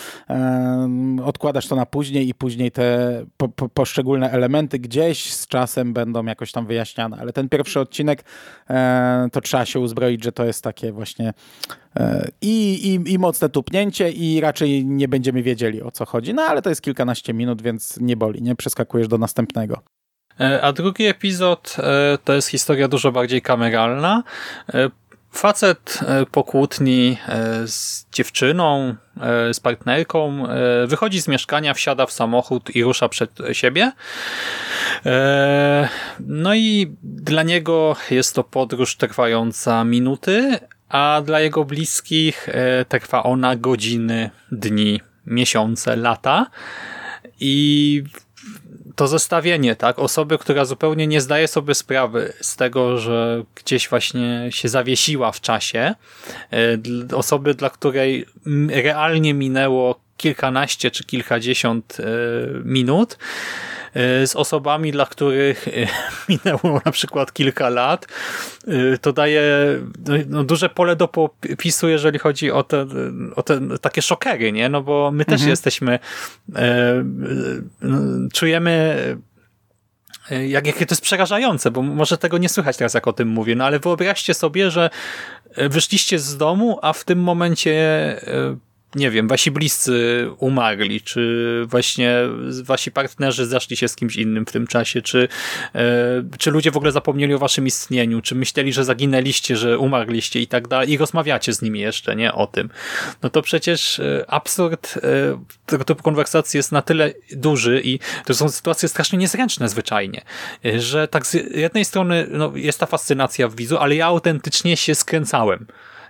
odkładasz to na później i później te po, po, poszczególne elementy gdzieś z czasem będą jakoś tam wyjaśniane, ale ten pierwszy odcinek e, to trzeba się uzbroić, że to jest takie właśnie e, i, i, i mocne tupnięcie i raczej nie będziemy wiedzieli o co chodzi, no ale to jest kilkanaście minut, więc nie boli, nie? Przeskakujesz do następnego. E, a drugi epizod to jest historia dużo bardziej kameralna. Facet e, po kłótni e, z dziewczyną, e, z partnerką, wychodzi z mieszkania, wsiada w samochód i rusza przed siebie. No i dla niego jest to podróż trwająca minuty, a dla jego bliskich trwa ona godziny, dni, miesiące, lata. I to zestawienie, tak? Osoby, która zupełnie nie zdaje sobie sprawy z tego, że gdzieś właśnie się zawiesiła w czasie. E, osoby, dla której realnie minęło kilkanaście czy kilkadziesiąt e, minut z osobami, dla których e, minęło na przykład kilka lat. E, to daje no, no, duże pole do popisu, jeżeli chodzi o te, o te takie szokery, nie? No bo my też mhm. jesteśmy, czujemy jak, jakie to jest przerażające, bo może tego nie słychać teraz, jak o tym mówię, no ale wyobraźcie sobie, że wyszliście z domu, a w tym momencie nie wiem, wasi bliscy umarli, czy właśnie wasi partnerzy zaszli się z kimś innym w tym czasie, czy, e, czy ludzie w ogóle zapomnieli o waszym istnieniu, czy myśleli, że zaginęliście, że umarliście i tak dalej i rozmawiacie z nimi jeszcze, nie, o tym. No to przecież e, absurd e, tego typu konwersacji jest na tyle duży i to są sytuacje strasznie niezręczne zwyczajnie, że tak z jednej strony no, jest ta fascynacja w widzu, ale ja autentycznie się skręcałem,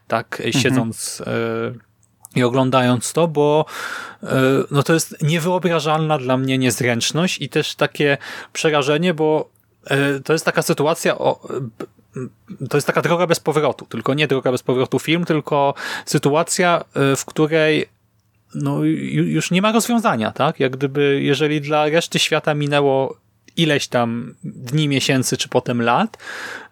tak, mhm. I oglądając to, bo e, no to jest niewyobrażalna dla mnie niezręczność i też takie przerażenie, bo e, to jest taka sytuacja, o, to jest taka droga bez powrotu, tylko nie droga bez powrotu film, tylko sytuacja, e, w której no, już nie ma rozwiązania, tak? Jak gdyby, jeżeli dla reszty świata minęło ileś tam dni, miesięcy, czy potem lat,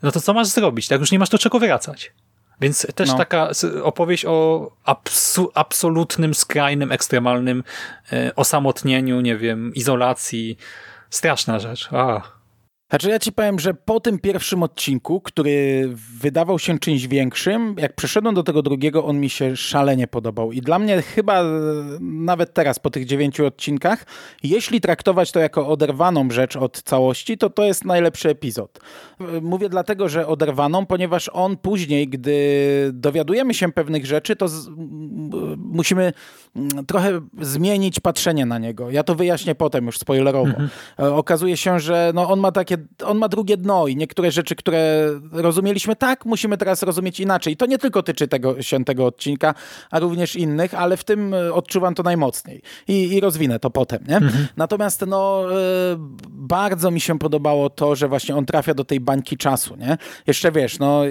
no to co masz zrobić? Tak już nie masz do czego wracać. Więc też no. taka opowieść o absu absolutnym, skrajnym, ekstremalnym e, osamotnieniu, nie wiem, izolacji. Straszna rzecz. Ah. Znaczy ja ci powiem, że po tym pierwszym odcinku, który wydawał się czymś większym, jak przeszedłem do tego drugiego, on mi się szalenie podobał. I dla mnie chyba nawet teraz, po tych dziewięciu odcinkach, jeśli traktować to jako oderwaną rzecz od całości, to to jest najlepszy epizod. Mówię dlatego, że oderwaną, ponieważ on później, gdy dowiadujemy się pewnych rzeczy, to z, musimy trochę zmienić patrzenie na niego. Ja to wyjaśnię potem już spoilerowo. Mhm. Okazuje się, że no, on ma takie on ma drugie dno i niektóre rzeczy, które rozumieliśmy tak, musimy teraz rozumieć inaczej. I to nie tylko tyczy tego się tego odcinka, a również innych, ale w tym e, odczuwam to najmocniej. I, i rozwinę to potem, nie? Mhm. Natomiast no, e, bardzo mi się podobało to, że właśnie on trafia do tej bańki czasu, nie? Jeszcze wiesz, no,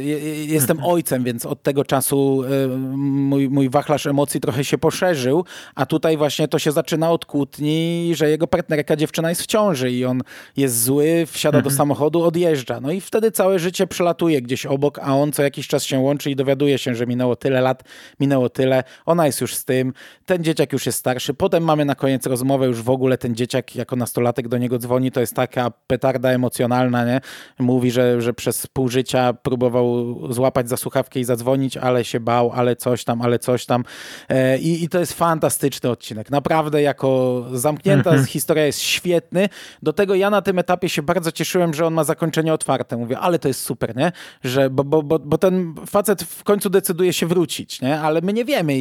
jestem mhm. ojcem, więc od tego czasu e, mój, mój wachlarz emocji trochę się poszerzył, a tutaj właśnie to się zaczyna od kłótni, że jego partnerka dziewczyna jest w ciąży i on jest zły, wsiada mhm. do samochodu, odjeżdża. No i wtedy całe życie przelatuje gdzieś obok, a on co jakiś czas się łączy i dowiaduje się, że minęło tyle lat, minęło tyle, ona jest już z tym, ten dzieciak już jest starszy. Potem mamy na koniec rozmowę, już w ogóle ten dzieciak jako nastolatek do niego dzwoni, to jest taka petarda emocjonalna, nie? Mówi, że, że przez pół życia próbował złapać za słuchawkę i zadzwonić, ale się bał, ale coś tam, ale coś tam. E, I, i to jest fantastyczny odcinek. Naprawdę jako zamknięta mhm. historia jest świetny. Do tego ja na tym etapie się bardzo cieszyłem, że on ma zakończenie otwarte. Mówię, ale to jest super, nie? Że, bo, bo, bo, bo ten facet w końcu decyduje się wrócić, nie? Ale my nie wiemy,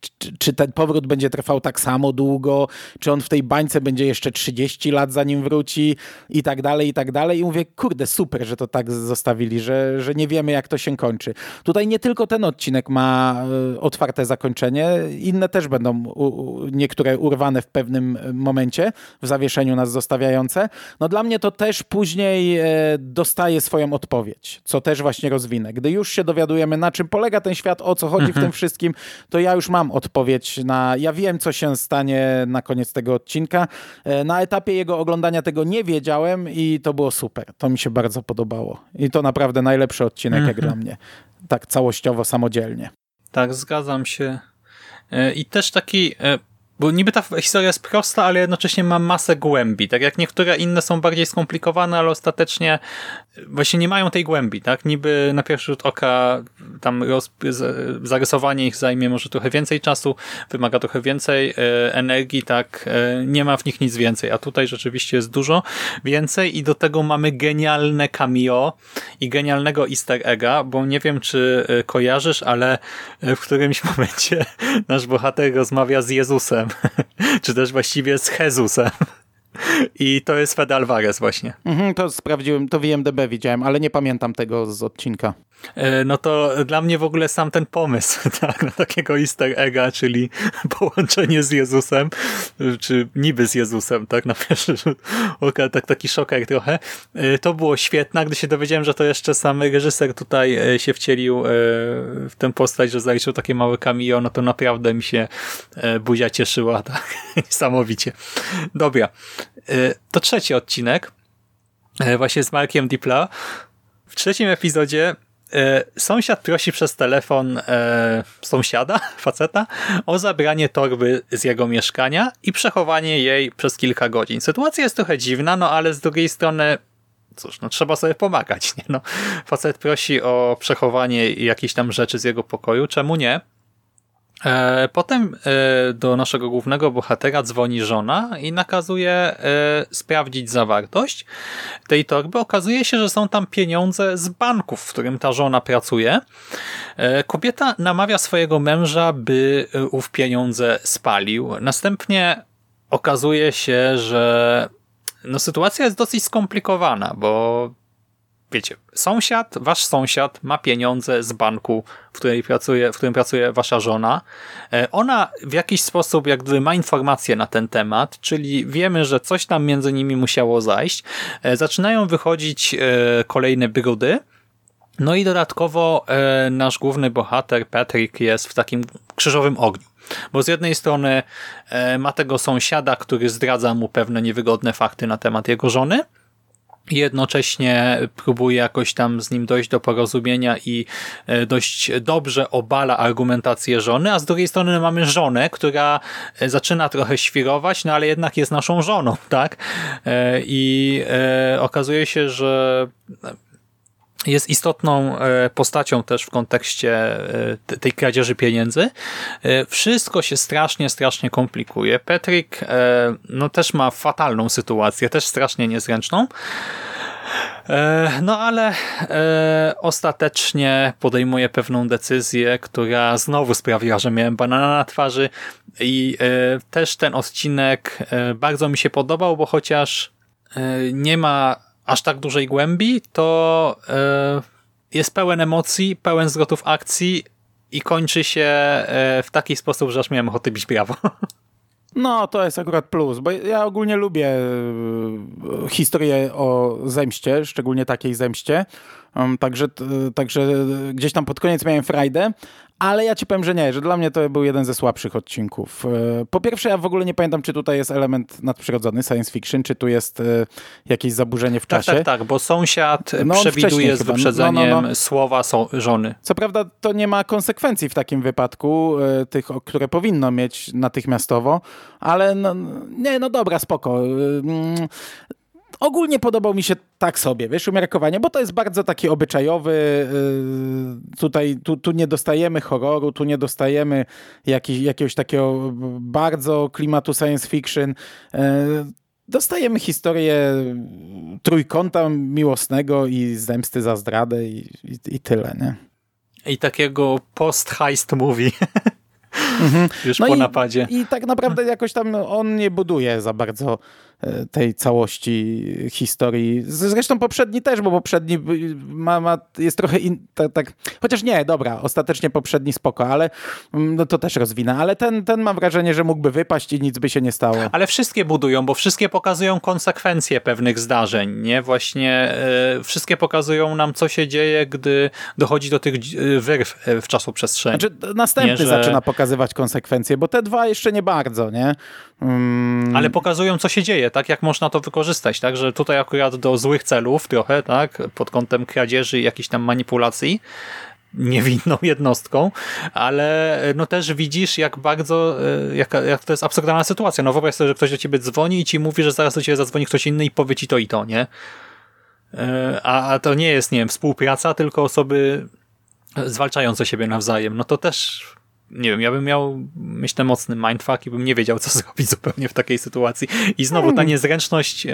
czy, czy ten powrót będzie trwał tak samo długo, czy on w tej bańce będzie jeszcze 30 lat zanim wróci i tak dalej, i tak dalej. I mówię, kurde, super, że to tak zostawili, że, że nie wiemy, jak to się kończy. Tutaj nie tylko ten odcinek ma e, otwarte zakończenie, inne też będą u, niektóre urwane w pewnym momencie, w zawieszeniu nas zostawiające. No dla mnie to też później e, dostaje swoją odpowiedź, co też właśnie rozwinę. Gdy już się dowiadujemy, na czym polega ten świat, o co chodzi mhm. w tym wszystkim, to ja już mam odpowiedź na, ja wiem, co się stanie na koniec tego odcinka. E, na etapie jego oglądania tego nie wiedziałem i to było super. To mi się bardzo podobało. I to naprawdę najlepszy odcinek jak mhm. dla mnie. Tak całościowo, samodzielnie. Tak, zgadzam się. E, I też taki bo niby ta historia jest prosta, ale jednocześnie ma masę głębi. Tak jak niektóre inne są bardziej skomplikowane, ale ostatecznie właśnie nie mają tej głębi. Tak? Niby na pierwszy rzut oka tam roz, zarysowanie ich zajmie może trochę więcej czasu, wymaga trochę więcej e, energii, tak? E, nie ma w nich nic więcej, a tutaj rzeczywiście jest dużo więcej i do tego mamy genialne cameo i genialnego easter egga, bo nie wiem, czy e, kojarzysz, ale w którymś momencie nasz bohater rozmawia z Jezusem czy też właściwie z Jezusem. I to jest Fede Alvarez właśnie. Mhm, to sprawdziłem, to w IMDB widziałem, ale nie pamiętam tego z odcinka. E, no to dla mnie w ogóle sam ten pomysł tak, na takiego easter egga, czyli połączenie z Jezusem, czy niby z Jezusem, tak na pierwszy rzut oka, tak, taki szoker trochę, e, to było świetne. Gdy się dowiedziałem, że to jeszcze sam reżyser tutaj e, się wcielił w tę postać, że zaliczył takie małe cameo, no to naprawdę mi się buzia cieszyła, tak, niesamowicie. Dobra, to trzeci odcinek, właśnie z Markiem Dipla. W trzecim epizodzie sąsiad prosi przez telefon e, sąsiada, faceta, o zabranie torby z jego mieszkania i przechowanie jej przez kilka godzin. Sytuacja jest trochę dziwna, no ale z drugiej strony cóż, no trzeba sobie pomagać, nie? No, facet prosi o przechowanie jakichś tam rzeczy z jego pokoju, czemu nie? E, potem e, do naszego głównego bohatera dzwoni żona i nakazuje e, sprawdzić zawartość tej torby. Okazuje się, że są tam pieniądze z banków, w którym ta żona pracuje. Kobieta namawia swojego męża, by ów pieniądze spalił. Następnie okazuje się, że no, sytuacja jest dosyć skomplikowana, bo wiecie, sąsiad, wasz sąsiad ma pieniądze z banku, w, której pracuje, w którym pracuje wasza żona. E, ona w jakiś sposób jak gdyby ma informacje na ten temat, czyli wiemy, że coś tam między nimi musiało zajść. E, zaczynają wychodzić e, kolejne brudy, no i dodatkowo nasz główny bohater, Patrick, jest w takim krzyżowym ogniu. Bo z jednej strony ma tego sąsiada, który zdradza mu pewne niewygodne fakty na temat jego żony, jednocześnie próbuje jakoś tam z nim dojść do porozumienia i e, dość dobrze obala argumentację żony, a z drugiej strony mamy żonę, która e, zaczyna trochę świrować, no ale jednak jest naszą żoną, tak? E, I okazuje się, że jest istotną e, postacią też w kontekście e, tej kradzieży pieniędzy. E, wszystko się strasznie, strasznie komplikuje. Patrick no, też ma fatalną sytuację, też strasznie niezręczną. No ale ostatecznie podejmuje pewną decyzję, która znowu sprawiła, że miałem banana na twarzy i też ten odcinek bardzo mi się podobał, bo chociaż nie ma aż tak dużej głębi, to e, jest pełen emocji, pełen zwrotów akcji i kończy się e, w taki sposób, że aż miałem ochotę bić brawo. No, to jest akurat plus, bo ja ogólnie lubię e, historię o zemście, szczególnie takiej zemście. Także, także gdzieś tam pod koniec miałem frajdę, ale ja ci powiem, że nie, że dla mnie to był jeden ze słabszych odcinków. E, po pierwsze, ja w ogóle nie pamiętam, czy tutaj jest element nadprzyrodzony, science fiction, czy tu jest e, jakieś zaburzenie w tak, czasie. Tak, tak, bo sąsiad no, przewiduje z chyba. wyprzedzeniem no, no, no. słowa są, żony. Co prawda to nie ma konsekwencji w takim wypadku, e, tych, które powinno mieć natychmiastowo, ale no, nie, no dobra, spoko. Ogólnie podobał mi się tak sobie, wiesz, umiarkowanie, bo to jest bardzo taki obyczajowy, yy, tutaj tu, tu nie dostajemy horroru, tu nie dostajemy jakiś, jakiegoś takiego bardzo klimatu science fiction. Yy, dostajemy historię trójkąta miłosnego i zemsty za zdradę i, i, i tyle, nie? I takiego post-heist movie. Mhm. Już no po i, napadzie. I tak naprawdę jakoś tam on nie buduje za bardzo tej całości historii. Zresztą poprzedni też, bo poprzedni ma, ma jest trochę in, tak, tak, chociaż nie, dobra, ostatecznie poprzedni spoko, ale mm, no to też rozwina, ale ten, ten mam wrażenie, że mógłby wypaść i nic by się nie stało. Ale wszystkie budują, bo wszystkie pokazują konsekwencje pewnych zdarzeń, nie? Właśnie y, wszystkie pokazują nam, co się dzieje, gdy dochodzi do tych e, wyrw w czasoprzestrzeni. Znaczy, następny nie, że... zaczyna pokazywać konsekwencje, bo te dwa jeszcze nie bardzo, nie? Um... Ale pokazują, co się dzieje, tak? Jak można to wykorzystać, tak? Że tutaj akurat do złych celów trochę, tak? Pod kątem kradzieży i jakichś tam manipulacji niewinną jednostką, ale no też widzisz, jak bardzo, e, jak, jak to jest absurdalna sytuacja. No wyobraź sobie, że ktoś do ciebie dzwoni i ci mówi, że zaraz do ciebie zadzwoni ktoś inny i powie ci to i to, nie? E, a, a to nie jest, nie wiem, współpraca, tylko osoby zwalczające siebie nawzajem. No to też nie wiem, ja bym miał, myślę, mocny mindfuck i bym nie wiedział, co zrobić zupełnie w takiej sytuacji. I znowu ta hmm. niezręczność e,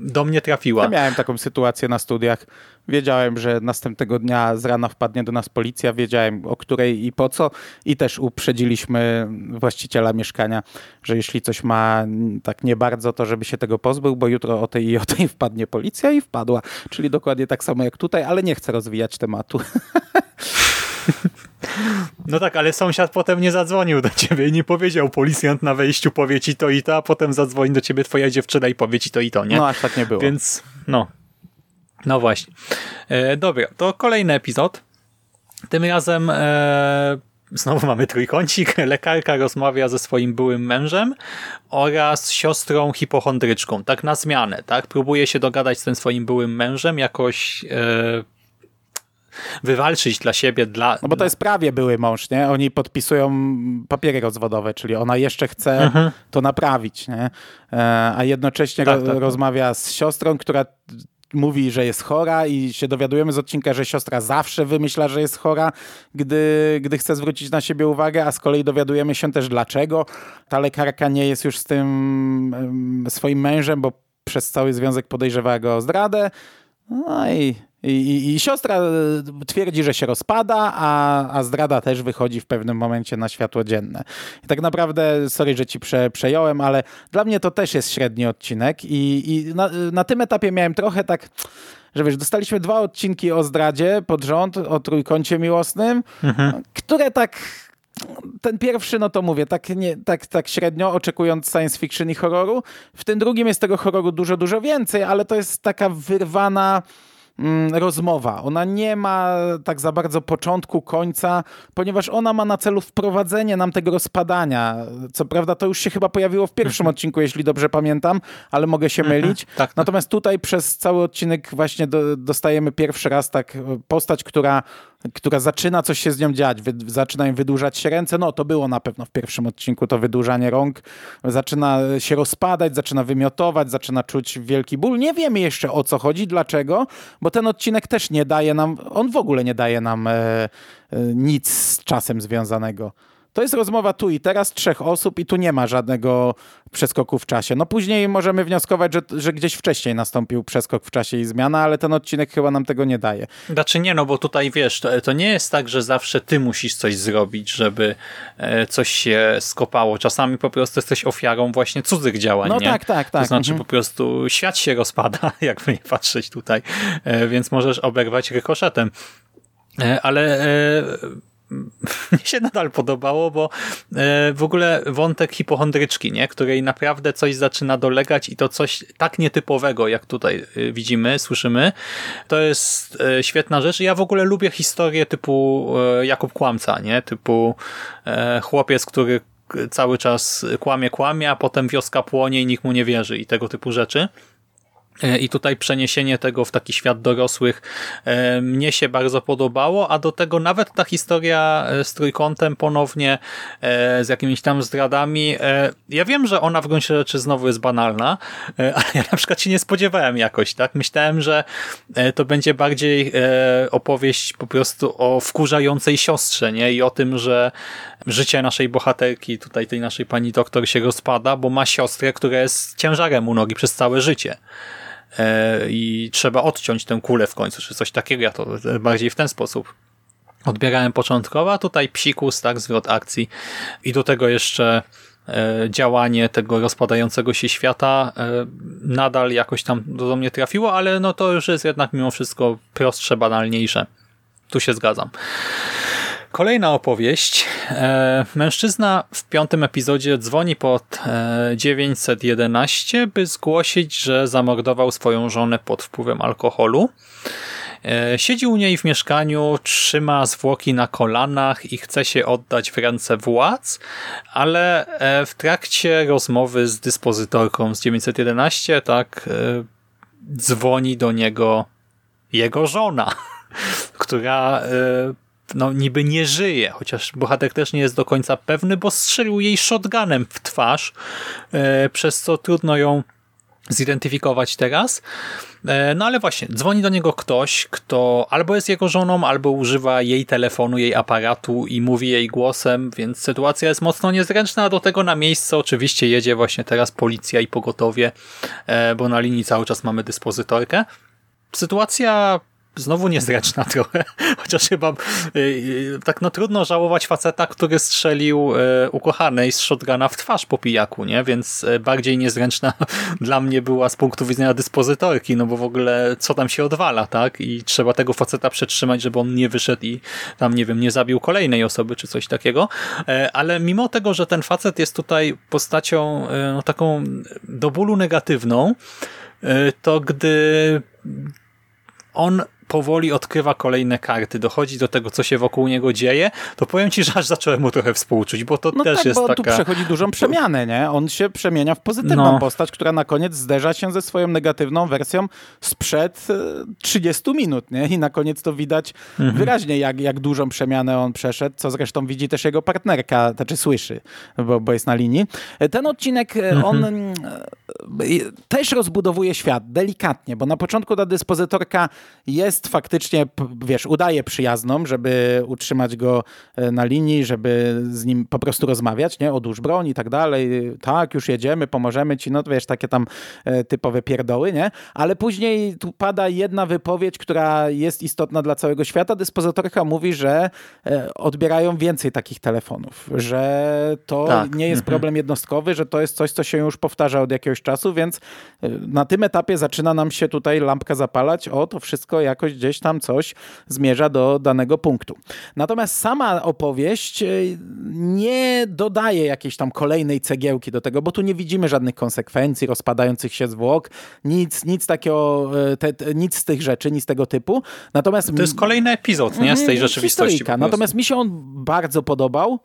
do mnie trafiła. Ja miałem taką sytuację na studiach. Wiedziałem, że następnego dnia z rana wpadnie do nas policja, wiedziałem o której i po co i też uprzedziliśmy właściciela mieszkania, że jeśli coś ma tak nie bardzo, to żeby się tego pozbył, bo jutro o tej i o tej wpadnie policja i wpadła. Czyli dokładnie tak samo jak tutaj, ale nie chcę rozwijać tematu. No tak, ale sąsiad potem nie zadzwonił do ciebie i nie powiedział, policjant na wejściu powie ci to i to, a potem zadzwoni do ciebie twoja dziewczyna i powie ci to i to, nie? No aż tak nie było. Więc, no. No właśnie. E, dobra, to kolejny epizod. Tym razem e, znowu mamy trójkącik. Lekarka rozmawia ze swoim byłym mężem oraz siostrą hipochondryczką. Tak na zmianę, tak? Próbuje się dogadać z tym swoim byłym mężem, jakoś e, wywalczyć dla siebie, dla... No bo to jest prawie były mąż, nie? Oni podpisują papiery rozwodowe, czyli ona jeszcze chce mhm. to naprawić, nie? E, a jednocześnie tak, tak, tak, rozmawia z siostrą, która mówi, że jest chora i się dowiadujemy z odcinka, że siostra zawsze wymyśla, że jest chora, gdy, gdy chce zwrócić na siebie uwagę, a z kolei dowiadujemy się też dlaczego. Ta lekarka nie jest już z tym swoim mężem, bo przez cały związek podejrzewa go o zdradę. No i i, i, I, siostra e, twierdzi, że się rozpada, a, a zdrada też wychodzi w pewnym momencie na światło dzienne. I tak naprawdę, sorry, że ci prze, przejąłem, ale dla mnie to też jest średni odcinek i, i na, na tym etapie miałem trochę tak że wiesz, dostaliśmy dwa odcinki o zdradzie pod rząd, o trójkącie miłosnym, mhm. które tak ten pierwszy, no to mówię, tak, nie, tak, tak średnio, oczekując science fiction i horroru. W tym drugim jest tego horroru dużo, dużo więcej, ale to jest taka wyrwana rozmowa. Ona nie ma tak za bardzo początku, końca, ponieważ ona ma na celu wprowadzenie nam tego rozpadania. Co prawda to już się chyba pojawiło w pierwszym mhm. odcinku, jeśli dobrze pamiętam, ale mogę się mhm. mylić. Tak, tak. Natomiast tutaj przez cały odcinek właśnie do, dostajemy pierwszy raz tak postać, która która zaczyna coś się z nią dziać, wy, zaczynają wydłużać się ręce, no to było na pewno w pierwszym odcinku to wydłużanie rąk, zaczyna się rozpadać, zaczyna wymiotować, zaczyna czuć wielki ból. Nie wiemy jeszcze o co chodzi, dlaczego, bo ten odcinek też nie daje nam, on w ogóle nie daje nam e, e, nic z czasem związanego. To jest rozmowa tu i teraz trzech osób i tu nie ma żadnego przeskoku w czasie. No później możemy wnioskować, że, że gdzieś wcześniej nastąpił przeskok w czasie i zmiana, ale ten odcinek chyba nam tego nie daje. Znaczy nie, no bo tutaj wiesz, to, to nie jest tak, że zawsze ty musisz coś zrobić, żeby e, coś się skopało. Czasami po prostu jesteś ofiarą właśnie cudzych działań, No nie? tak, tak, tak. To znaczy Mhm. po prostu świat się rozpada, jakby nie patrzeć tutaj, e, więc możesz oberwać rykoszetem. E, Ale mnie się nadal podobało, bo e, w ogóle wątek hipochondryczki, nie? której naprawdę coś zaczyna dolegać i to coś tak nietypowego, jak tutaj e, widzimy, słyszymy, to jest e, świetna rzecz. Ja w ogóle lubię historie typu Jakub Kłamca, nie? typu chłopiec, który cały czas kłamie, kłamie, a potem wioska płonie i nikt mu nie wierzy i tego typu rzeczy. E, I tutaj przeniesienie tego w taki świat dorosłych e, mnie się bardzo podobało, a do tego nawet ta historia e, z trójkątem ponownie, z jakimiś tam zdradami. Ja wiem, że ona w gruncie rzeczy znowu jest banalna, ale ja na przykład się nie spodziewałem jakoś, tak? Myślałem, że to będzie bardziej opowieść po prostu o wkurzającej siostrze, nie? I o tym, że życie naszej bohaterki, tutaj tej naszej pani doktor się rozpada, bo ma siostrę, która jest ciężarem u nogi przez całe życie i trzeba odciąć tę kulę w końcu, czy coś takiego. Ja to bardziej w ten sposób odbierałem początkowo, a tutaj psikus, tak, zwrot akcji i do tego jeszcze e, działanie tego rozpadającego się świata e, nadal jakoś tam do mnie trafiło, ale no to już jest jednak mimo wszystko prostsze, banalniejsze. Tu się zgadzam. Kolejna opowieść. E, mężczyzna w piątym epizodzie dzwoni pod e, 911, by zgłosić, że zamordował swoją żonę pod wpływem alkoholu. E, Siedzi u niej w mieszkaniu, trzyma zwłoki na kolanach i chce się oddać w ręce władz, ale e, w trakcie rozmowy z dyspozytorką z 911, tak, e, dzwoni do niego jego żona, która e, no niby nie żyje, chociaż bohater też nie jest do końca pewny, bo strzelił jej shotgunem w twarz, e, przez co trudno ją zidentyfikować teraz. E, No ale właśnie, dzwoni do niego ktoś, kto albo jest jego żoną, albo używa jej telefonu, jej aparatu i mówi jej głosem, więc sytuacja jest mocno niezręczna, do tego na miejsce oczywiście jedzie właśnie teraz policja i pogotowie, e, bo na linii cały czas mamy dyspozytorkę. Sytuacja znowu niezręczna trochę, chociaż chyba y, y, tak no trudno żałować faceta, który strzelił y, ukochanej z shotguna w twarz po pijaku, nie? Więc bardziej niezręczna dla mnie była z punktu widzenia dyspozytorki, no bo w ogóle co tam się odwala, tak? I trzeba tego faceta przetrzymać, żeby on nie wyszedł i tam, nie wiem, nie zabił kolejnej osoby czy coś takiego. E, Ale mimo tego, że ten facet jest tutaj postacią e, no, taką do bólu negatywną, e, to gdy on powoli odkrywa kolejne karty, dochodzi do tego, co się wokół niego dzieje, to powiem ci, że aż zacząłem mu trochę współczuć, bo to No też tak, jest bo on tu taka... przechodzi dużą przemianę, nie? On się przemienia w pozytywną No. postać, która na koniec zderza się ze swoją negatywną wersją sprzed e, 30 minut, nie? I na koniec to widać Mhm. wyraźnie, jak, jak dużą przemianę on przeszedł, co zresztą widzi też jego partnerka, znaczy słyszy, bo, bo jest na linii. E, Ten odcinek, e, Mhm. on e, też rozbudowuje świat delikatnie, bo na początku ta dyspozytorka jest faktycznie, p- wiesz, udaje przyjazną, żeby utrzymać go e, na linii, żeby z nim po prostu rozmawiać, nie? Odłóż broń i tak dalej. Tak, już jedziemy, pomożemy ci, no wiesz, takie tam e, typowe pierdoły, nie? Ale później tu pada jedna wypowiedź, która jest istotna dla całego świata. Dyspozytorka mówi, że e, odbierają więcej takich telefonów, że to Tak. nie jest Mhm. problem jednostkowy, że to jest coś, co się już powtarza od jakiegoś czasu, więc na tym etapie zaczyna nam się tutaj lampka zapalać, o, to wszystko jakoś gdzieś tam coś zmierza do danego punktu. Natomiast sama opowieść e, nie dodaje jakiejś tam kolejnej cegiełki do tego, bo tu nie widzimy żadnych konsekwencji, rozpadających się zwłok, nic, nic takiego, e, te, nic z tych rzeczy, nic tego typu. Natomiast To jest kolejny epizod, nie? Z tej Mhm, rzeczywistości. Natomiast mi się on bardzo podobał.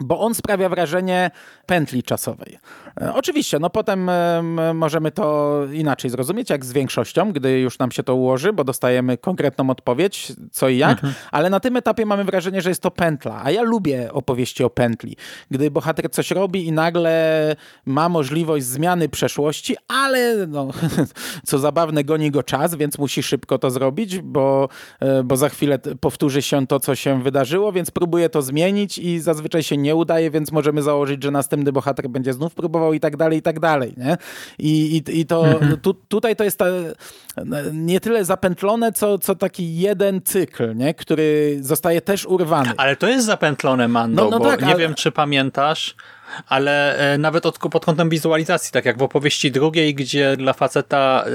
Bo on sprawia wrażenie pętli czasowej. E, Oczywiście, no potem em, możemy to inaczej zrozumieć, jak z większością, gdy już nam się to ułoży, bo dostajemy konkretną odpowiedź, co i jak, ale na tym etapie mamy wrażenie, że jest to pętla, a ja lubię opowieści o pętli. Gdy bohater coś robi i nagle ma możliwość zmiany przeszłości, ale no, co zabawne, goni go czas, więc musi szybko to zrobić, bo, e, bo za chwilę powtórzy się to, co się wydarzyło, więc próbuje to zmienić i zazwyczaj się nie udaje, więc możemy założyć, że następny bohater będzie znów próbował i tak dalej, i tak dalej, nie? I, i, i to Mhm. tu, tutaj to jest ta, nie tyle zapętlone, co, co taki jeden cykl, nie? Który zostaje też urwany. Ale to jest zapętlone, Mando, No- no bo tak, nie ale- wiem, czy pamiętasz, ale e, nawet od, pod kątem wizualizacji, tak jak w opowieści drugiej, gdzie dla faceta e,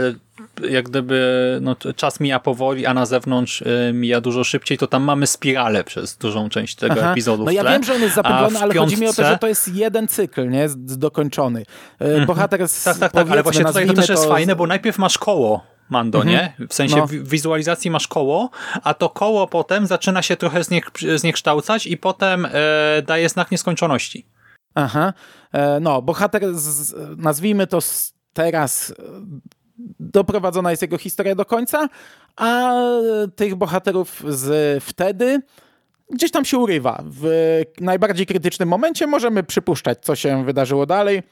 jak gdyby no, czas mija powoli, a na zewnątrz e, mija dużo szybciej, to tam mamy spiralę przez dużą część tego Aha. epizodu No ja wiem, że on jest zapętlony, ale chodzi mi o to, piątce- że to jest jeden cykl, nie? Dokończony. E, Bohater z, Tak, tak, tak, ale właśnie tutaj to też jest fajne, bo najpierw masz koło, Mando, nie? W sensie No. wi- wizualizacji masz koło, a to koło potem zaczyna się trochę zniek- zniekształcać i potem e, daje znak nieskończoności. Aha. E, No, bohater, z, nazwijmy to teraz, doprowadzona jest jego historia do końca, a tych bohaterów z wtedy gdzieś tam się urywa. W najbardziej krytycznym momencie możemy przypuszczać, co się wydarzyło dalej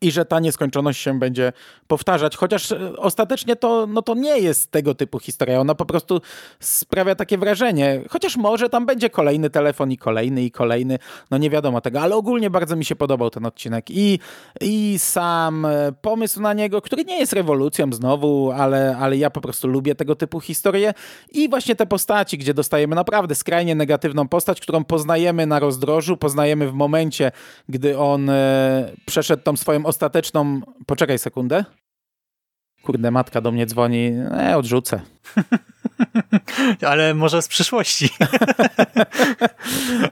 i że ta nieskończoność się będzie powtarzać, chociaż e, ostatecznie to, no to nie jest tego typu historia. Ona po prostu sprawia takie wrażenie, chociaż może tam będzie kolejny telefon i kolejny i kolejny, no nie wiadomo tego, ale ogólnie bardzo mi się podobał ten odcinek. I, i sam e, pomysł na niego, który nie jest rewolucją znowu, ale, ale ja po prostu lubię tego typu historie. I właśnie te postaci, gdzie dostajemy naprawdę skrajnie negatywną postać, którą poznajemy na rozdrożu, poznajemy w momencie, gdy on e, przeszedł tą swoją ostateczną... Poczekaj sekundę. Kurde, matka do mnie dzwoni. E, odrzucę. Ale może z przyszłości.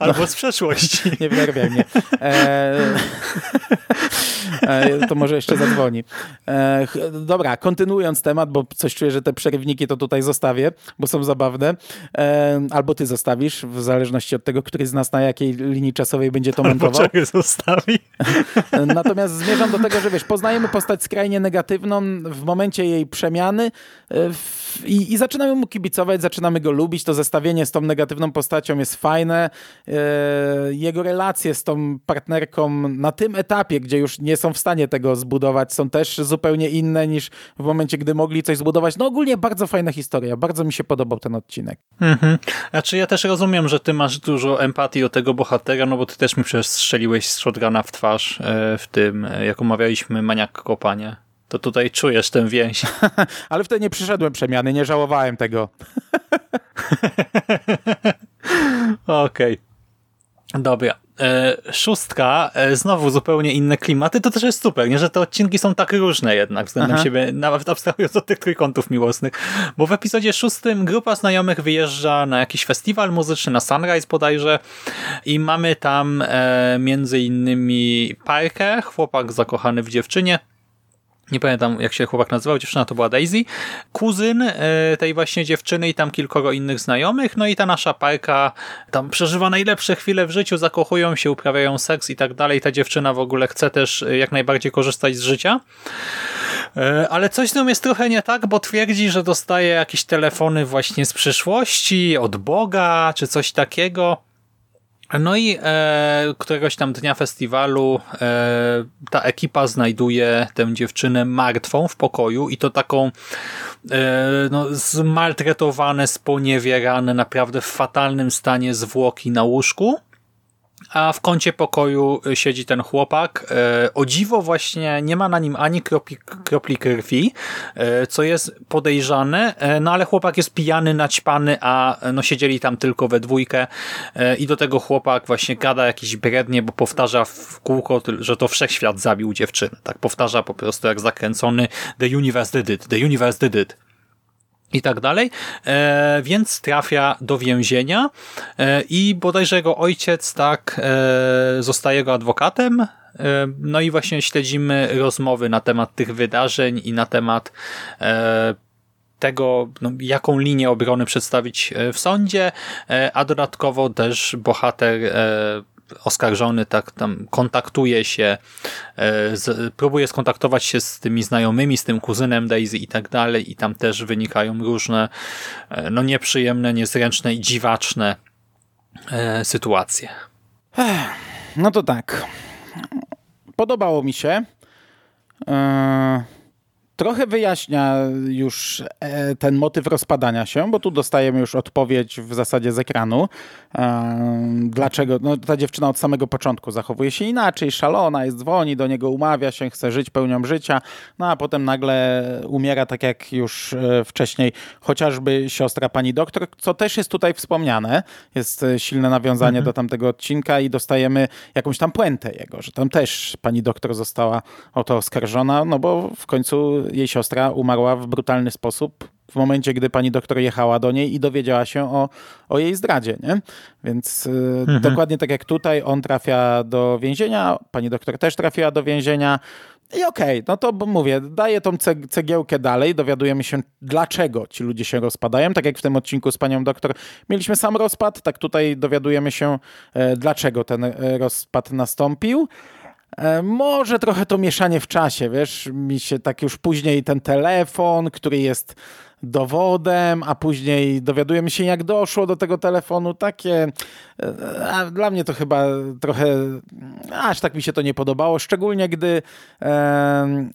Albo z przeszłości. Nie wnerwiaj mnie. E, e, to może jeszcze zadzwoni. E, dobra, kontynuując temat, bo coś czuję, że te przerywniki to tutaj zostawię, bo są zabawne. E, albo ty zostawisz, w zależności od tego, który z nas na jakiej linii czasowej będzie to montował. Poczekaj, zostawi. Natomiast zmierzam do tego, że wiesz, poznajemy postać skrajnie negatywną w momencie jej przemiany e, i, i zaczynamy mu kibicować, zaczynamy go lubić. To zestawienie z tą negatywną postacią jest fajne. E, jego relacje z tą partnerką na tym etapie, gdzie już nie są w stanie tego zbudować, są też zupełnie inne niż w momencie, gdy mogli coś zbudować. No ogólnie bardzo fajna historia. Bardzo mi się podobał ten odcinek. Mhm. Znaczy ja też rozumiem, że ty masz dużo empatii do tego bohatera, no bo ty też mi przecież strzeliłeś z shotguna w twarz e, w tym, e, jak omawialiśmy maniak kopanie. To tutaj czujesz tę więź. Ale wtedy nie przyszedłem przemiany, nie żałowałem tego. Okej. Dobra. E, szóstka, e, znowu zupełnie inne klimaty, to też jest super, nie? że te odcinki są tak różne jednak względem Aha. siebie, nawet abstrahując od tych trójkątów miłosnych, bo w epizodzie szóstym grupa znajomych wyjeżdża na jakiś festiwal muzyczny, na Sunrise bodajże i mamy tam e, między innymi parkę, chłopak zakochany w dziewczynie, nie pamiętam jak się chłopak nazywał, dziewczyna to była Daisy, kuzyn e, tej właśnie dziewczyny i tam kilkoro innych znajomych, no i ta nasza parka tam przeżywa najlepsze chwile w życiu, zakochują się, uprawiają seks i tak dalej, ta dziewczyna w ogóle chce też e, jak najbardziej korzystać z życia, E, ale coś z nią jest trochę nie tak, bo twierdzi, że dostaje jakieś telefony właśnie z przyszłości, od Boga, czy coś takiego. No i e, któregoś tam dnia festiwalu e, ta ekipa znajduje tę dziewczynę martwą w pokoju i to taką e, no, zmaltretowane, sponiewierane, naprawdę w fatalnym stanie zwłoki na łóżku. A w kącie pokoju siedzi ten chłopak. E, O dziwo właśnie nie ma na nim ani kropli, kropli krwi, e, co jest podejrzane, no ale chłopak jest pijany, naćpany, a no siedzieli tam tylko we dwójkę i do tego chłopak właśnie gada jakieś brednie, bo powtarza w kółko, że to wszechświat zabił dziewczynę. Tak powtarza po prostu jak zakręcony The universe did it, the universe did it i tak dalej, e, więc trafia do więzienia e, i bodajże jego ojciec tak e, zostaje jego adwokatem, e, no i właśnie śledzimy rozmowy na temat tych wydarzeń i na temat e, tego, no, jaką linię obrony przedstawić e, w sądzie, a dodatkowo też bohater oskarżony tak tam kontaktuje się, e, z, próbuje skontaktować się z tymi znajomymi, z tym kuzynem Daisy i tak dalej i tam też wynikają różne e, no nieprzyjemne, niezręczne i dziwaczne e, sytuacje. No to tak. Podobało mi się. Eee, trochę wyjaśnia już e, ten motyw rozpadania się, bo tu dostajemy już odpowiedź w zasadzie z ekranu. Dlaczego? No, ta dziewczyna od samego początku zachowuje się inaczej, szalona jest, dzwoni do niego, umawia się, chce żyć pełnią życia, no a potem nagle umiera tak jak już e, wcześniej chociażby siostra pani doktor, co też jest tutaj wspomniane. Jest e, silne nawiązanie mhm. do tamtego odcinka i dostajemy jakąś tam puentę jego, że tam też pani doktor została o to oskarżona, no bo w końcu jej siostra umarła w brutalny sposób w momencie, gdy pani doktor jechała do niej i dowiedziała się o, o jej zdradzie, nie? Więc y, mhm. dokładnie tak jak tutaj, on trafia do więzienia, pani doktor też trafiła do więzienia, i okej, okay, no to mówię, daję tą cegiełkę dalej, dowiadujemy się, dlaczego ci ludzie się rozpadają. Tak jak w tym odcinku z panią doktor mieliśmy sam rozpad, tak tutaj dowiadujemy się, e, dlaczego ten e, rozpad nastąpił. E, może trochę to mieszanie w czasie, wiesz, mi się tak już później ten telefon, który jest dowodem, a później dowiadujemy się, jak doszło do tego telefonu. Takie, e, a dla mnie to chyba trochę, aż tak mi się to nie podobało, szczególnie gdy e,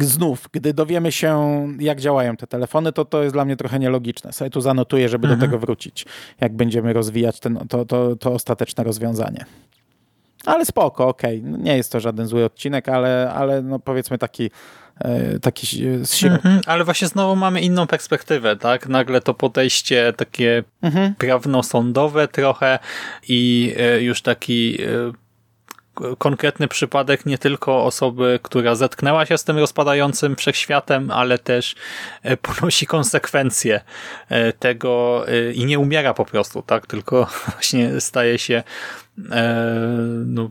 znów, gdy dowiemy się, jak działają te telefony, to to jest dla mnie trochę nielogiczne. Sobie tu zanotuję, żeby mhm. do tego wrócić, jak będziemy rozwijać ten, to, to, to ostateczne rozwiązanie. Ale spoko, okej. Okay. Nie jest to żaden zły odcinek, ale, ale no powiedzmy taki E, taki z mhm, ale właśnie znowu mamy inną perspektywę, tak? Nagle to podejście takie mhm. prawno-sądowe trochę i e, już taki e, konkretny przypadek nie tylko osoby, która zetknęła się z tym rozpadającym wszechświatem, ale też ponosi konsekwencje tego i nie umiera po prostu, tak? Tylko właśnie staje się no,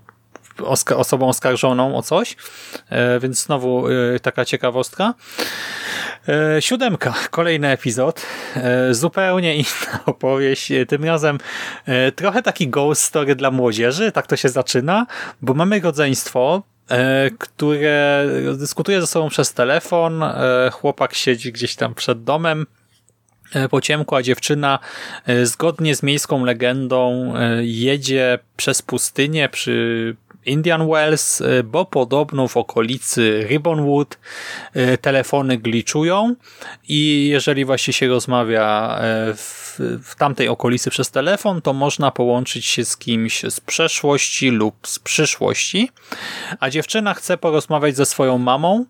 osobą oskarżoną o coś, e, więc znowu e, taka ciekawostka. E, siódemka, kolejny epizod, zupełnie inna opowieść, tym razem trochę taki ghost story dla młodzieży, tak to się zaczyna, bo mamy rodzeństwo, które dyskutuje ze sobą przez telefon, chłopak siedzi gdzieś tam przed domem, po ciemku, a dziewczyna zgodnie z miejską legendą jedzie przez pustynię przy Indian Wells, y, bo podobno w okolicy Ribbonwood y, telefony gliczują i jeżeli właśnie się rozmawia y, w, w tamtej okolicy przez telefon, to można połączyć się z kimś z przeszłości lub z przyszłości, a dziewczyna chce porozmawiać ze swoją mamą,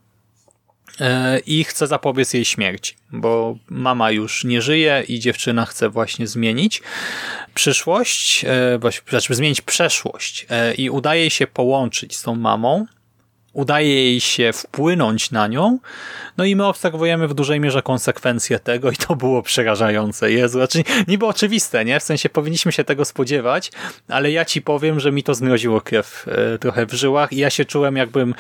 i chce zapobiec jej śmierci, bo mama już nie żyje i dziewczyna chce właśnie zmienić przyszłość, e, znaczy zmienić przeszłość e, i udaje się połączyć z tą mamą, udaje jej się wpłynąć na nią, no i my obserwujemy w dużej mierze konsekwencje tego i to było przerażające. Jezu, znaczy niby oczywiste, nie? W sensie powinniśmy się tego spodziewać, ale ja ci powiem, że mi to zmroziło krew e, trochę w żyłach i ja się czułem jakbym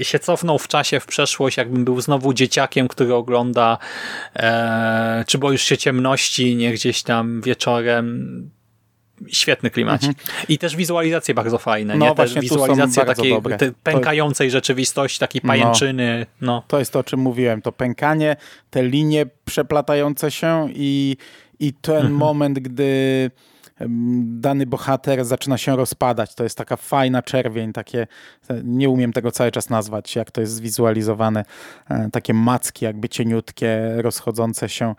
e, się cofnął w czasie w przeszłość, jakbym był znowu dzieciakiem, który ogląda e, czy boisz się ciemności, nie gdzieś tam wieczorem świetny klimat. Mhm. I też wizualizacje bardzo fajne. No, nie? Też wizualizacja takiej pękającej to... rzeczywistości, takiej no. pajęczyny. No. no. To jest to, o czym mówiłem. To pękanie, te linie przeplatające się i, i ten mhm. moment, gdy dany bohater zaczyna się rozpadać. To jest taka fajna czerwień, takie, nie umiem tego cały czas nazwać, jak to jest zwizualizowane, e, takie macki jakby cieniutkie, rozchodzące się,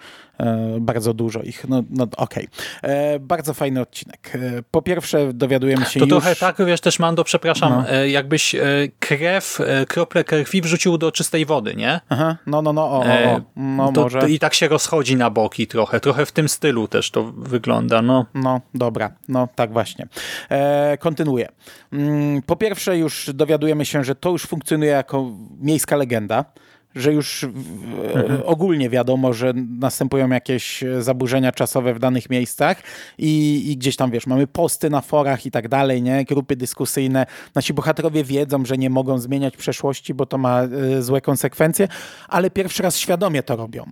bardzo dużo ich. No, no okej. Okay. E, bardzo fajny odcinek. Po pierwsze dowiadujemy się To już... trochę tak, wiesz, też Mando, przepraszam, no. jakbyś krew, krople krwi wrzucił do czystej wody, nie? Aha, no, no, no, o, o, o. no to, może. To I tak się rozchodzi na boki trochę, trochę w tym stylu też to wygląda, no. No, dobra, no tak właśnie. E, kontynuuję. Mm, po pierwsze już dowiadujemy się, że to już funkcjonuje jako miejska legenda, że już mhm. ogólnie wiadomo, że następują jakieś zaburzenia czasowe w danych miejscach i, i, gdzieś tam, wiesz, mamy posty na forach i tak dalej, nie? Grupy dyskusyjne. Nasi bohaterowie wiedzą, że nie mogą zmieniać przeszłości, bo to ma y, złe konsekwencje, ale pierwszy raz świadomie to robią.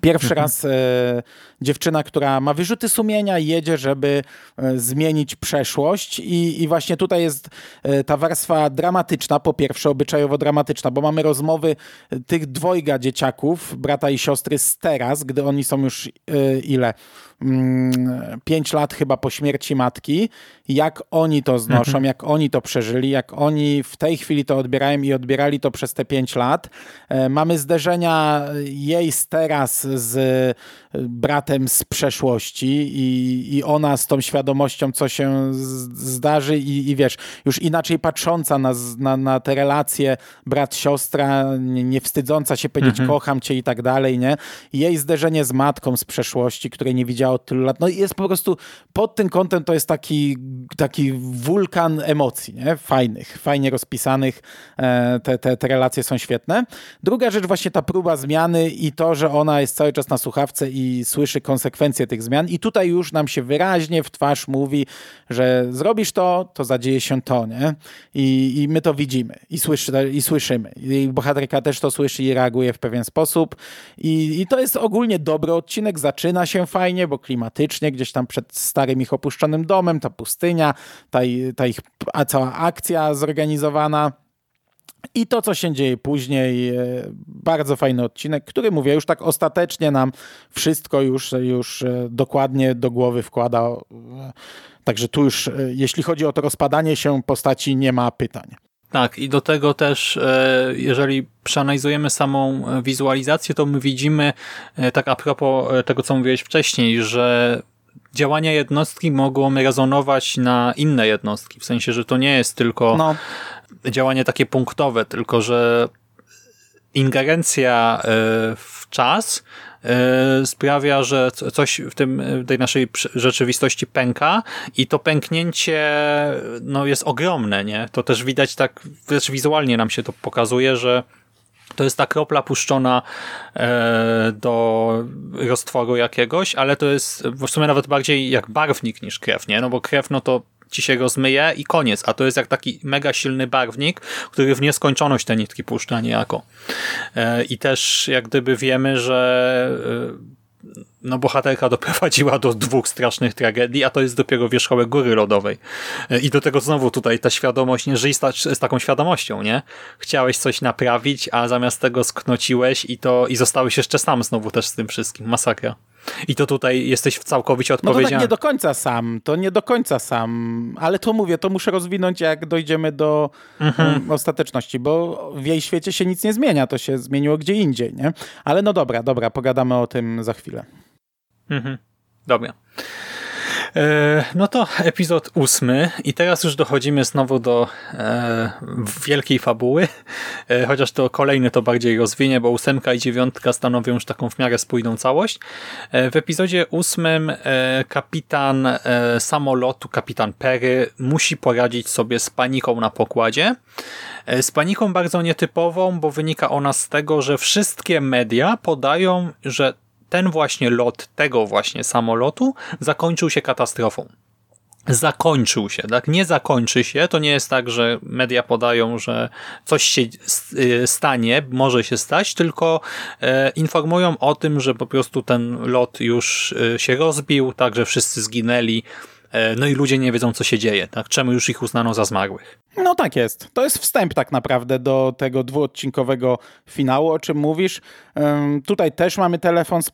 Pierwszy mhm. raz e, dziewczyna, która ma wyrzuty sumienia, jedzie, żeby e, zmienić przeszłość i, i właśnie tutaj jest e, ta warstwa dramatyczna, po pierwsze obyczajowo dramatyczna, bo mamy rozmowy tych dwojga dzieciaków, brata i siostry z teraz, gdy oni są już ile? Mm, pięć lat chyba po śmierci matki, jak oni to znoszą, mhm. jak oni to przeżyli, jak oni w tej chwili to odbierają i odbierali to przez te pięć lat. E, mamy zderzenia jej z teraz z e, bratem z przeszłości i, i ona z tą świadomością, co się zdarzy i, i wiesz, już inaczej patrząca na, na, na te relacje brat-siostra, nie, nie, wstydząca się powiedzieć mhm. kocham cię i tak dalej, nie? Jej zderzenie z matką z przeszłości, której nie widziała od tylu lat. No jest po prostu, pod tym kątem to jest taki, taki wulkan emocji, nie? Fajnych, fajnie rozpisanych. E, te, te, te relacje są świetne. Druga rzecz właśnie ta próba zmiany i to, że ona jest cały czas na słuchawce i słyszy konsekwencje tych zmian. I tutaj już nam się wyraźnie w twarz mówi, że zrobisz to, to zadzieje się to, nie? I, i my to widzimy i, słyszy, i słyszymy. I bohaterka też to słyszy i reaguje w pewien sposób. I, I to jest ogólnie dobry odcinek. Zaczyna się fajnie, bo klimatycznie, gdzieś tam przed starym ich opuszczonym domem, ta pustynia, ta, ta ich a cała akcja zorganizowana. I to, co się dzieje później, e, bardzo fajny odcinek, który mówię, już tak ostatecznie nam wszystko już, już e, dokładnie do głowy wkłada. E, także tu już, jeśli chodzi o to rozpadanie się postaci, nie ma pytań. Tak, i do tego też, jeżeli przeanalizujemy samą wizualizację, to my widzimy, tak a propos tego, co mówiłeś wcześniej, że działania jednostki mogą rezonować na inne jednostki. W sensie, że to nie jest tylko no. działanie takie punktowe, tylko że ingerencja e, w czas e, sprawia, że coś w tym, w tej naszej rzeczywistości pęka i to pęknięcie no, jest ogromne, nie? To też widać tak, wręcz wizualnie nam się to pokazuje, że to jest ta kropla puszczona e, do roztworu jakiegoś, ale to jest w sumie nawet bardziej jak barwnik niż krew, nie? No bo krew, no to ci się rozmyje i koniec, a to jest jak taki mega silny barwnik, który w nieskończoność te nitki puszcza niejako. E, I też jak gdyby wiemy, że e, no bohaterka doprowadziła do dwóch strasznych tragedii, a to jest dopiero wierzchołek góry lodowej. I do tego znowu tutaj ta świadomość, nie żyj z taką świadomością, nie? Chciałeś coś naprawić, a zamiast tego sknociłeś i to i zostałeś jeszcze sam znowu też z tym wszystkim. Masakra. I to tutaj jesteś w całkowicie odpowiedzialny. No to tak nie do końca sam, to nie do końca sam, ale to mówię, to muszę rozwinąć jak dojdziemy do mhm. um, ostateczności, bo w jej świecie się nic nie zmienia, to się zmieniło gdzie indziej, nie? Ale no dobra, dobra, pogadamy o tym za chwilę. Mhm. Dobra. E, no to epizod ósmy i teraz już dochodzimy znowu do e, wielkiej fabuły, e, chociaż to kolejny to bardziej rozwinie, bo ósemka i dziewiątka stanowią już taką w miarę spójną całość. W epizodzie ósmym kapitan samolotu, kapitan Perry musi poradzić sobie z paniką na pokładzie. Z paniką bardzo nietypową, bo wynika ona z tego, że wszystkie media podają, że ten właśnie lot tego właśnie samolotu zakończył się katastrofą. Zakończył się, tak? Nie zakończy się. To nie jest tak, że media podają, że coś się y, stanie, może się stać, tylko e, informują o tym, że po prostu ten lot już y, się rozbił, tak, że wszyscy zginęli no i ludzie nie wiedzą, co się dzieje, tak? Czemu już ich uznano za zmarłych? No tak jest. To jest wstęp tak naprawdę do tego dwuodcinkowego finału, o czym mówisz. Tutaj też mamy telefon z,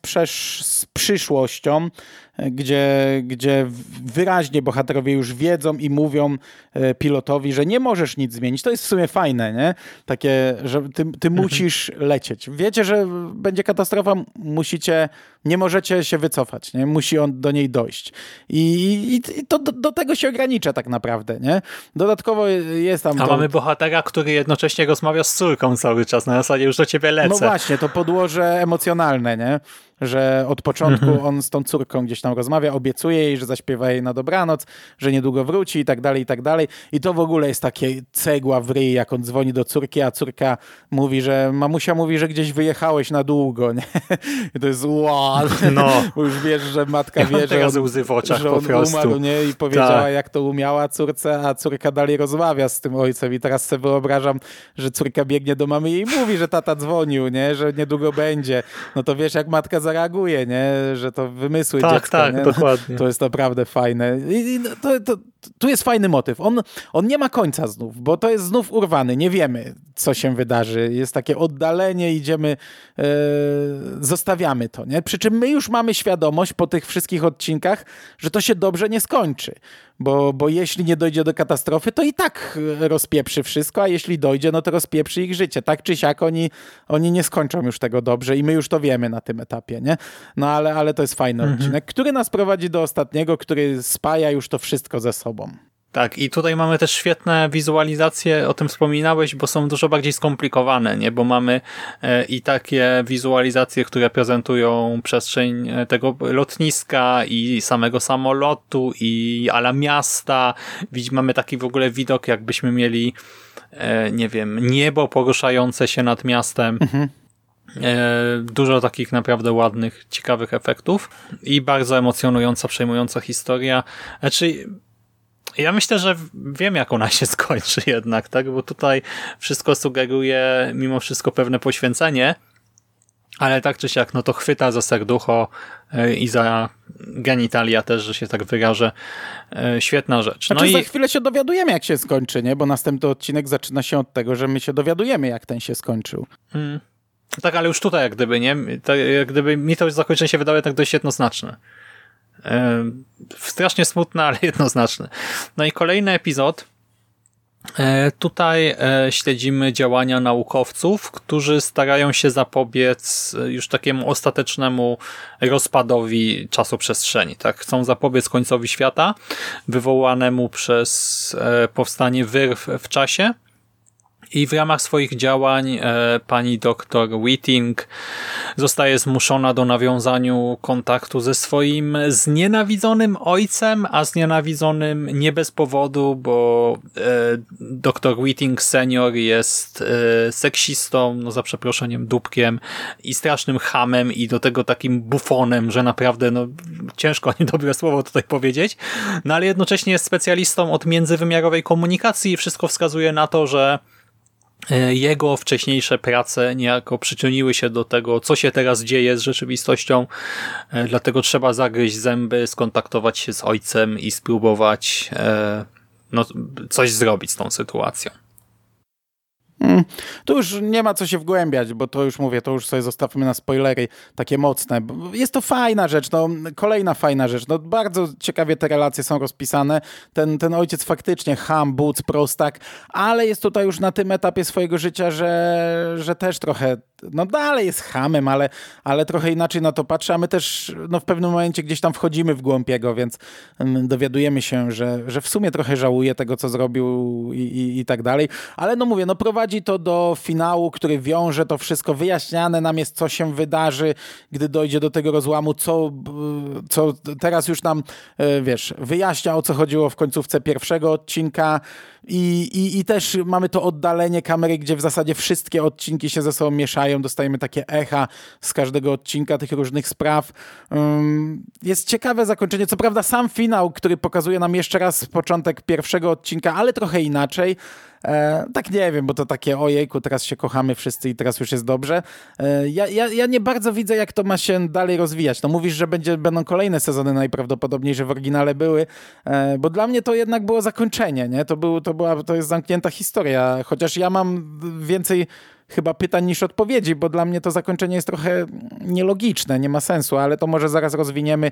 z przyszłością, gdzie, gdzie wyraźnie bohaterowie już wiedzą i mówią e, pilotowi, że nie możesz nic zmienić. To jest w sumie fajne, nie? Takie, że ty, ty mhm. musisz lecieć. Wiecie, że będzie katastrofa, musicie, nie możecie się wycofać, nie? Musi on do niej dojść. I, i, i to do, do, tego się ogranicza tak naprawdę, nie? Dodatkowo jest tam... A to... mamy bohatera, który jednocześnie rozmawia z córką cały czas, na zasadzie już do ciebie lecę. No właśnie, to podłoże emocjonalne, nie? Że od początku Mhm. on z tą córką gdzieś tam rozmawia, obiecuje jej, że zaśpiewa jej na dobranoc, że niedługo wróci i tak dalej, i tak dalej. I to w ogóle jest takie cegła w ryj, jak on dzwoni do córki, a córka mówi, że mamusia mówi, że gdzieś wyjechałeś na długo, nie? I to jest wow, No. bo już wiesz, że matka Ja wie, że on, łzy w oczach że po on prostu. umarł, nie? I powiedziała, Tak. jak to umiała córce, a córka dalej rozmawia z tym ojcem. I teraz sobie wyobrażam, że córka biegnie do mamy i mówi, że tata dzwonił, nie? Że niedługo będzie. No to wiesz, jak matka zareaguje, nie? Że to wymysły Tak, dziecka, tak, nie? dokładnie. To jest naprawdę fajne. I, i to, to, tu jest fajny motyw. On, on nie ma końca znów, bo to jest znów urwany. Nie wiemy, co się wydarzy. Jest takie oddalenie, idziemy, e, zostawiamy to. Nie? Przy czym my już mamy świadomość po tych wszystkich odcinkach, że to się dobrze nie skończy. Bo, bo jeśli nie dojdzie do katastrofy, to i tak rozpieprzy wszystko, a jeśli dojdzie, no to rozpieprzy ich życie. Tak czy siak oni, oni nie skończą już tego dobrze i my już to wiemy na tym etapie, nie? No ale, ale to jest fajny odcinek, który nas prowadzi do ostatniego, który spaja już to wszystko ze sobą. Tak, i tutaj mamy też świetne wizualizacje, o tym wspominałeś, bo są dużo bardziej skomplikowane, nie? Bo mamy e, i takie wizualizacje, które prezentują przestrzeń e, tego lotniska i samego samolotu i ala miasta. Mamy taki w ogóle widok, jakbyśmy mieli, e, nie wiem, niebo poruszające się nad miastem. E, Dużo takich naprawdę ładnych, ciekawych efektów i bardzo emocjonująca, przejmująca historia. Znaczy, ja myślę, że wiem, jak ona się skończy jednak, tak? Bo tutaj wszystko sugeruje mimo wszystko pewne poświęcenie, ale tak czy siak, no to chwyta za serducho e, i za genitalia też, że się tak wyrażę. E, Świetna rzecz. No Znaczy za i chwilę się dowiadujemy, jak się skończy, nie? Bo następny odcinek zaczyna się od tego, że my się dowiadujemy, jak ten się skończył. Mm. Tak, ale już tutaj jak gdyby, nie? Tak, jak gdyby mi to zakończenie się wydaje tak dość jednoznaczne. Strasznie smutne, ale jednoznaczne. No i kolejny epizod. E, Tutaj e, śledzimy działania naukowców, którzy starają się zapobiec e, już takiemu ostatecznemu rozpadowi czasoprzestrzeni. Tak? Chcą zapobiec końcowi świata, wywołanemu przez powstanie wyrw w czasie. I w ramach swoich działań e, pani doktor Whiting zostaje zmuszona do nawiązaniu kontaktu ze swoim znienawidzonym ojcem, a znienawidzonym nie bez powodu, bo e, doktor Whiting senior jest e, seksistą, no za przeproszeniem dupkiem i strasznym hamem i do tego takim bufonem, że naprawdę no, ciężko niedobre słowo tutaj powiedzieć, no ale jednocześnie jest specjalistą od międzywymiarowej komunikacji i wszystko wskazuje na to, że jego wcześniejsze prace niejako przyczyniły się do tego, co się teraz dzieje z rzeczywistością, E, dlatego trzeba zagryźć zęby, skontaktować się z ojcem i spróbować e, no, coś zrobić z tą sytuacją. Mm. Tu już nie ma co się wgłębiać, bo to już mówię, to już sobie zostawmy na spoilery takie mocne. Jest to fajna rzecz, no, kolejna fajna rzecz. No, bardzo ciekawie te relacje są rozpisane. Ten, ten ojciec faktycznie ham, buc, prostak, ale jest tutaj już na tym etapie swojego życia, że, że też trochę, no dalej jest hamem, ale, ale trochę inaczej na to patrzy, a my też no, w pewnym momencie gdzieś tam wchodzimy w głąb jego, więc mm, dowiadujemy się, że, że w sumie trochę żałuje tego, co zrobił i, i, i tak dalej. Ale no mówię, no prowadzi to do finału, który wiąże to wszystko, wyjaśniane nam jest, co się wydarzy, gdy dojdzie do tego rozłamu, co, co teraz już nam, e, wiesz, wyjaśnia, o co chodziło w końcówce pierwszego odcinka i, i, i też mamy to oddalenie kamery, gdzie w zasadzie wszystkie odcinki się ze sobą mieszają, dostajemy takie echa z każdego odcinka tych różnych spraw. Jest ciekawe zakończenie, co prawda sam finał, który pokazuje nam jeszcze raz początek pierwszego odcinka, ale trochę inaczej. E, tak nie wiem, bo to takie ojejku, teraz się kochamy wszyscy i teraz już jest dobrze. E, ja, ja, ja nie bardzo widzę, jak to ma się dalej rozwijać. No mówisz, że będzie, będą kolejne sezony najprawdopodobniej, że w oryginale były, e, bo dla mnie to jednak było zakończenie, nie? To, był, to, była, to jest zamknięta historia, chociaż ja mam więcej chyba pytań niż odpowiedzi, bo dla mnie to zakończenie jest trochę nielogiczne, nie ma sensu, ale to może zaraz rozwiniemy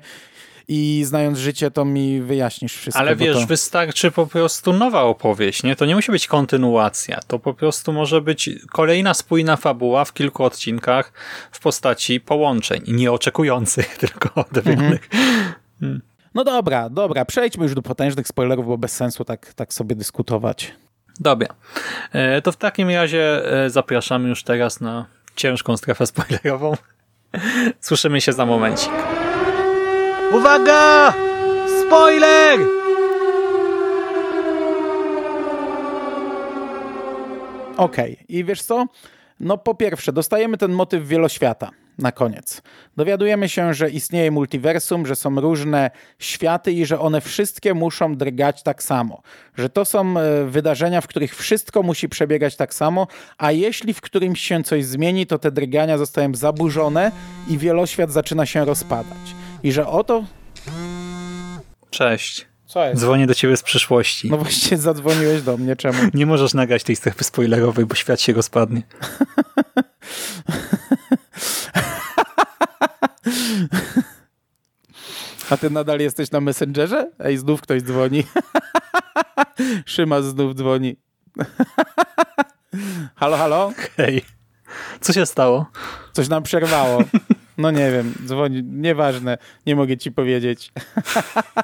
i znając życie, to mi wyjaśnisz wszystko. Ale wiesz, to... wystarczy po prostu nowa opowieść, nie? To nie musi być kontynuacja. To po prostu może być kolejna spójna fabuła w kilku odcinkach w postaci połączeń. Nieoczekujących, tylko odrobionych. No dobra, dobra, przejdźmy już do potężnych spoilerów, bo bez sensu tak, tak sobie dyskutować. Dobra. E, To w takim razie e, zapraszamy już teraz na ciężką strefę spoilerową. Słyszymy się za momencik. Uwaga! Spoiler! Okej, i wiesz co? No po pierwsze, dostajemy ten motyw wieloświata na koniec. Dowiadujemy się, że istnieje multiversum, że są różne światy i że one wszystkie muszą drgać tak samo. Że to są e, wydarzenia, w których wszystko musi przebiegać tak samo, a jeśli w którymś się coś zmieni, to te drgania zostają zaburzone i wieloświat zaczyna się rozpadać. I że oto... Cześć. Co jest? Dzwonię do ciebie z przyszłości. No właśnie zadzwoniłeś do mnie, czemu? Nie możesz nagrać tej strefy spoilerowej, bo świat się rozpadnie. A ty nadal jesteś na Messengerze? Ej, znów ktoś dzwoni. Szymas znów dzwoni. halo, halo? Hej. Co się stało? Coś nam przerwało. No nie wiem, dzwoni, nieważne, nie mogę ci powiedzieć.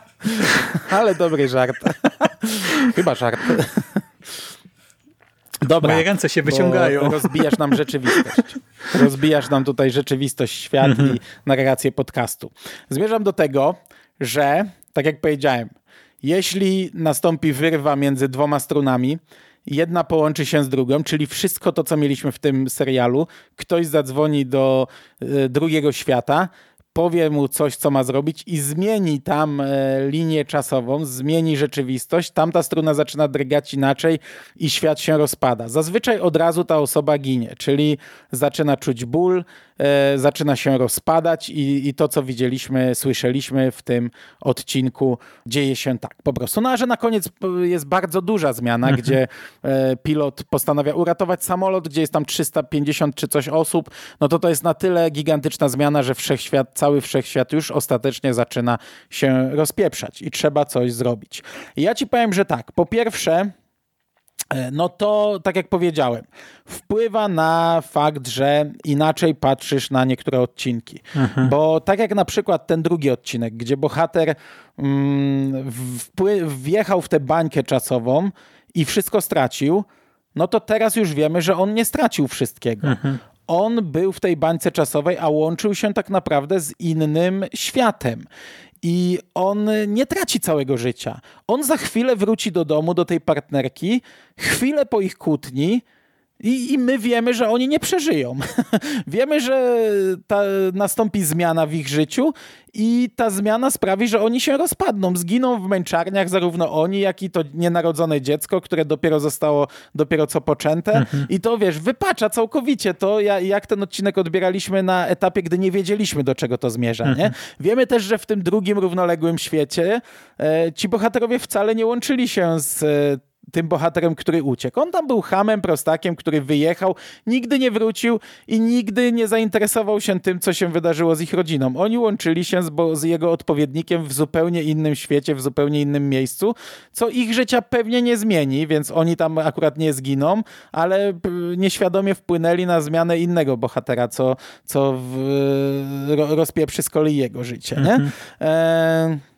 Ale dobry żart. Chyba żart. Dobra. Moje ręce się wyciągają. Rozbijasz nam rzeczywistość. Rozbijasz nam tutaj rzeczywistość, świat Mhm. i narrację podcastu. Zmierzam do tego, że, tak jak powiedziałem, jeśli nastąpi wyrwa między dwoma strunami, jedna połączy się z drugą, czyli wszystko to, co mieliśmy w tym serialu, ktoś zadzwoni do e, drugiego świata, powie mu coś, co ma zrobić i zmieni tam e, linię czasową, zmieni rzeczywistość, tamta struna zaczyna drgać inaczej i świat się rozpada. Zazwyczaj od razu ta osoba ginie, czyli zaczyna czuć ból, e, zaczyna się rozpadać i, i to, co widzieliśmy, słyszeliśmy w tym odcinku, dzieje się tak po prostu. No a że na koniec p- jest bardzo duża zmiana, gdzie e, pilot postanawia uratować samolot, gdzie jest tam 350 czy coś osób, no to to jest na tyle gigantyczna zmiana, że wszechświat, cały wszechświat już ostatecznie zaczyna się rozpieprzać i trzeba coś zrobić. I ja ci powiem, że tak, po pierwsze, E, no to tak jak powiedziałem, wpływa na fakt, że inaczej patrzysz na niektóre odcinki. Bo tak jak na przykład ten drugi odcinek, gdzie bohater mm, wjechał w tę bańkę czasową i wszystko stracił, no to teraz już wiemy, że on nie stracił wszystkiego. On był w tej bańce czasowej, a łączył się tak naprawdę z innym światem. I on nie traci całego życia. On za chwilę wróci do domu, do tej partnerki, chwilę po ich kłótni. I, I my wiemy, że oni nie przeżyją. wiemy, że ta, nastąpi zmiana w ich życiu i ta zmiana sprawi, że oni się rozpadną. Zginą w męczarniach zarówno oni, jak i to nienarodzone dziecko, które dopiero zostało dopiero co poczęte. I to wiesz, wypacza całkowicie to, ja- jak ten odcinek odbieraliśmy na etapie, gdy nie wiedzieliśmy, do czego to zmierza. Nie? Wiemy też, że w tym drugim równoległym świecie e, ci bohaterowie wcale nie łączyli się z e, tym bohaterem, który uciekł. On tam był hamem, prostakiem, który wyjechał, nigdy nie wrócił i nigdy nie zainteresował się tym, co się wydarzyło z ich rodziną. Oni łączyli się z, bo, z jego odpowiednikiem w zupełnie innym świecie, w zupełnie innym miejscu, co ich życia pewnie nie zmieni, więc oni tam akurat nie zginą, ale nieświadomie wpłynęli na zmianę innego bohatera, co, co w, ro, rozpieprzy z kolei jego życie. Nie? E,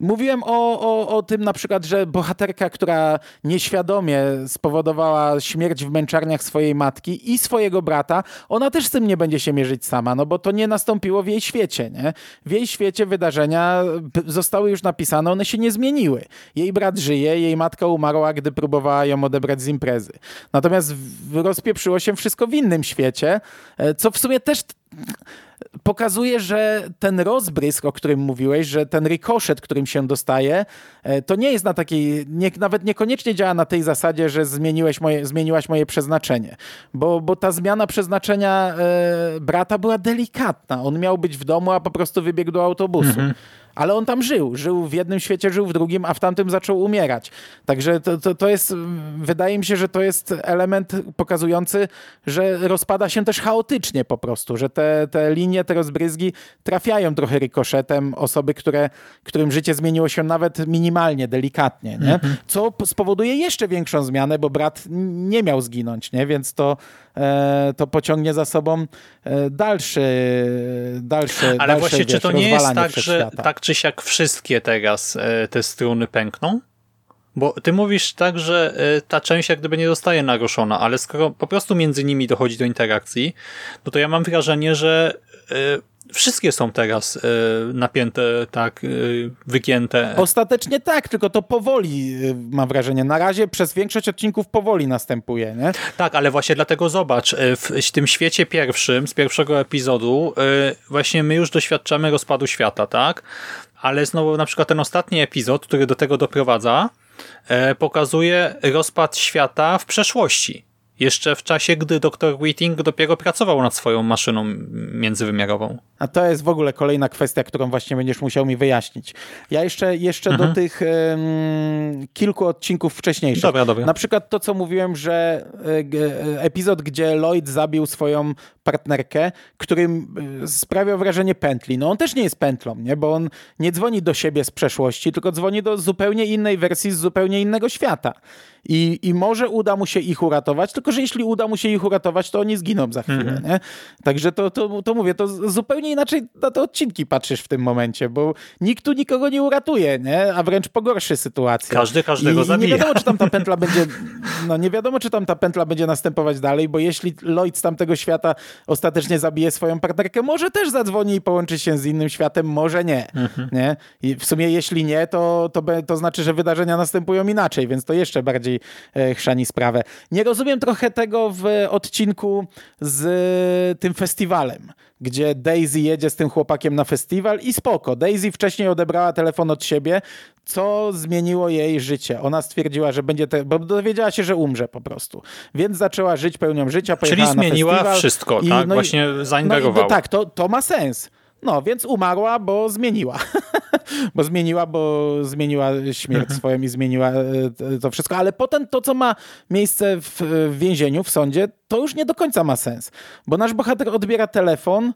Mówiłem o, o, o tym na przykład, że bohaterka, która nieświadomie spowodowała śmierć w męczarniach swojej matki i swojego brata, ona też z tym nie będzie się mierzyć sama, no bo to nie nastąpiło w jej świecie. Nie? W jej świecie wydarzenia zostały już napisane, one się nie zmieniły. Jej brat żyje, jej matka umarła, gdy próbowała ją odebrać z imprezy. Natomiast rozpieprzyło się wszystko w innym świecie, e, co w sumie też pokazuje, że ten rozbrysk, o którym mówiłeś, że ten rykoszet, którym się dostaje, e, to nie jest na takiej, nie, nawet niekoniecznie działa na tej zasadzie, że zmieniłeś moje, zmieniłaś moje przeznaczenie, bo, bo ta zmiana przeznaczenia e, brata była delikatna. On miał być w domu, a po prostu wybiegł do autobusu. Ale on tam żył. Żył w jednym świecie, żył w drugim, a w tamtym zaczął umierać. Także to, to, to jest, wydaje mi się, że to jest element pokazujący, że rozpada się też chaotycznie po prostu, że te, te linie, te rozbryzgi trafiają trochę rykoszetem osoby, które, którym życie zmieniło się nawet minimalnie, delikatnie, nie? Co p- spowoduje jeszcze większą zmianę, bo brat nie miał zginąć, nie? Więc to, to pociągnie za sobą e, dalszy, dalszy, Ale właśnie, czy wiesz, to nie jest tak, że tak czy siak wszystkie teraz e, te struny pękną? Bo ty mówisz tak, że e, ta część jak gdyby nie zostaje naruszona, ale skoro po prostu między nimi dochodzi do interakcji, no to ja mam wrażenie, że wszystkie są teraz y, napięte, tak, y, wygięte. Ostatecznie tak, tylko to powoli y, mam wrażenie. Na razie przez większość odcinków powoli następuje, nie? Tak, ale właśnie dlatego zobacz, w, w tym świecie pierwszym, z pierwszego epizodu, właśnie my już doświadczamy rozpadu świata, tak? Ale znowu na przykład ten ostatni epizod, który do tego doprowadza, pokazuje rozpad świata w przeszłości jeszcze w czasie, gdy dr Whiting dopiero pracował nad swoją maszyną międzywymiarową. A to jest w ogóle kolejna kwestia, którą właśnie będziesz musiał mi wyjaśnić. Ja jeszcze, jeszcze mhm. do tych um, kilku odcinków wcześniejszych. Dobra, dobra. Na przykład to, co mówiłem, że e, epizod, gdzie Lloyd zabił swoją partnerkę, którym e, sprawiał wrażenie pętli. No on też nie jest pętlą, nie? bo on nie dzwoni do siebie z przeszłości, tylko dzwoni do zupełnie innej wersji z zupełnie innego świata. I, I może uda mu się ich uratować, tylko że jeśli uda mu się ich uratować, to oni zginą za chwilę. Mm -hmm. Nie? Także to, to, to mówię, to zupełnie inaczej na te odcinki patrzysz w tym momencie, bo nikt tu nikogo nie uratuje, nie? a wręcz pogorszy sytuację. Każdy każdego I, zabija. I nie wiadomo, czy tam ta pętla będzie, no nie wiadomo, czy tam ta pętla będzie następować dalej, bo jeśli Lloyd z tamtego świata ostatecznie zabije swoją partnerkę, może też zadzwoni i połączy się z innym światem, może nie. -hmm. nie? I w sumie jeśli nie, to, to, to znaczy, że wydarzenia następują inaczej, więc to jeszcze bardziej bardziej chrzani sprawę. Nie rozumiem trochę tego w odcinku z tym festiwalem, gdzie Daisy jedzie z tym chłopakiem na festiwal i spoko. Daisy wcześniej odebrała telefon od siebie, co zmieniło jej życie. Ona stwierdziła, że będzie, te, bo dowiedziała się, że umrze po prostu. Więc zaczęła żyć pełnią życia, Czyli zmieniła wszystko, i, tak? No Właśnie zaingerowała. No tak, to, to ma sens. No, więc umarła, bo zmieniła. bo zmieniła, bo zmieniła śmierć mhm. swoją i zmieniła e, to wszystko. Ale potem to, co ma miejsce w, w więzieniu, w sądzie, to już nie do końca ma sens. Bo nasz bohater odbiera telefon,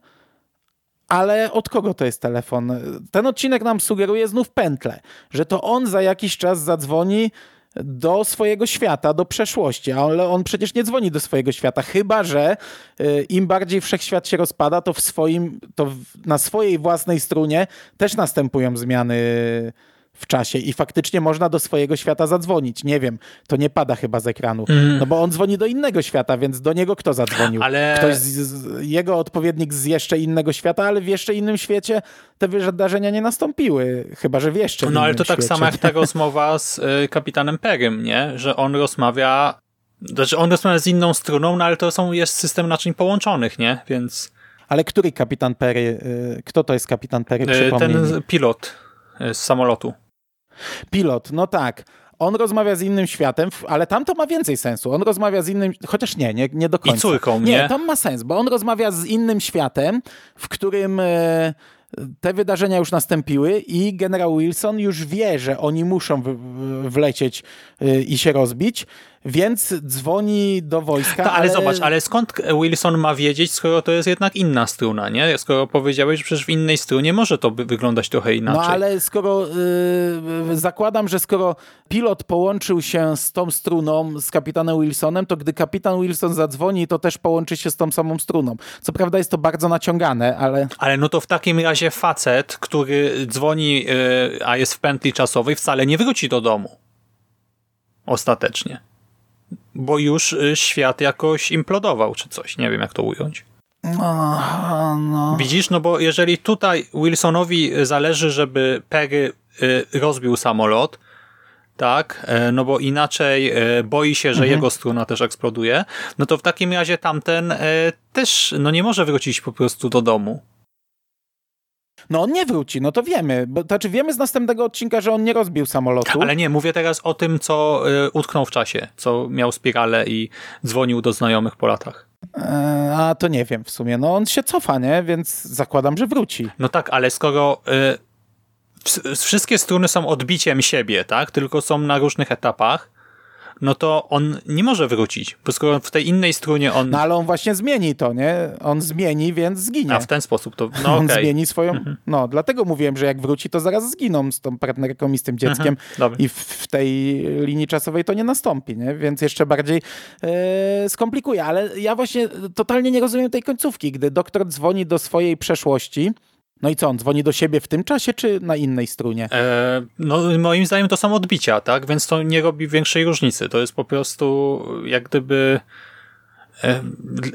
ale od kogo to jest telefon? Ten odcinek nam sugeruje znów pętlę, że to on za jakiś czas zadzwoni do swojego świata, do przeszłości, ale on przecież nie dzwoni do swojego świata, chyba że y, im bardziej wszechświat się rozpada, to w swoim, to na swojej własnej strunie też następują zmiany w czasie i faktycznie można do swojego świata zadzwonić. Nie wiem, to nie pada chyba z ekranu. Mm. No bo on dzwoni do innego świata, więc do niego kto zadzwonił? Ale... Ktoś z, z, jego odpowiednik z jeszcze innego świata, ale w jeszcze innym świecie te wydarzenia nie nastąpiły, chyba że w jeszcze No ale to tak samo jak ta rozmowa z y, kapitanem Perym, nie? Że on rozmawia znaczy on rozmawia z inną struną, no ale to są, jest system naczyń połączonych, nie? Więc... Ale który kapitan Perry? Y, kto to jest kapitan Perry? Y, ten pilot z samolotu. Pilot, no tak. On rozmawia z innym światem, ale tam to ma więcej sensu. On rozmawia z innym, chociaż nie, nie, nie do końca. I córką, nie? Nie, tam ma sens, bo on rozmawia z innym światem, w którym e, te wydarzenia już nastąpiły i generał Wilson już wie, że oni muszą wlecieć e, i się rozbić, więc dzwoni do wojska. Ta, ale, ale, zobacz, ale skąd Wilson ma wiedzieć, skoro to jest jednak inna struna, nie? Skoro powiedziałeś, że przecież w innej strunie może to wyglądać trochę inaczej. No ale skoro yy, zakładam, że skoro pilot połączył się z tą struną, z kapitanem Wilsonem, to gdy kapitan Wilson zadzwoni, to też połączy się z tą samą struną. Co prawda jest to bardzo naciągane, ale... Ale no to w takim razie facet, który dzwoni, yy, a jest w pętli czasowej, wcale nie wróci do domu. Ostatecznie bo już y, świat jakoś implodował, czy coś. Nie wiem, jak to ująć. No, no. Widzisz, no bo jeżeli tutaj Wilsonowi zależy, żeby Perry y, rozbił samolot, tak, no bo inaczej boi się, że mhm. jego struna też eksploduje, no to w takim razie tamten też no nie może wrócić po prostu do domu. No on nie wróci, no to wiemy. Bo, to znaczy wiemy z następnego odcinka, że on nie rozbił samolotu. Ale nie, mówię teraz o tym, co y, utknął w czasie, co miał spiralę i dzwonił do znajomych po latach. E, a to nie wiem w sumie. No on się cofa, nie? Więc zakładam, że wróci. No tak, ale skoro y, wszystkie struny są odbiciem siebie, tak? Tylko są na różnych etapach, no to on nie może wrócić, bo skoro w tej innej strunie on... No ale on właśnie zmieni to, nie? On zmieni, więc zginie. A w ten sposób to, no On okay. zmieni swoją... Mhm. No, dlatego mówiłem, że jak wróci, to zaraz zginą z tą partnerką i z tym dzieckiem mhm. i w, w, tej linii czasowej to nie nastąpi, nie? Więc jeszcze bardziej e, skomplikuje. Ale ja właśnie totalnie nie rozumiem tej końcówki, gdy doktor dzwoni do swojej przeszłości, no i co, on dzwoni do siebie w tym czasie, czy na innej strunie? E, no moim zdaniem to są odbicia, tak? Więc to nie robi większej różnicy. To jest po prostu jak gdyby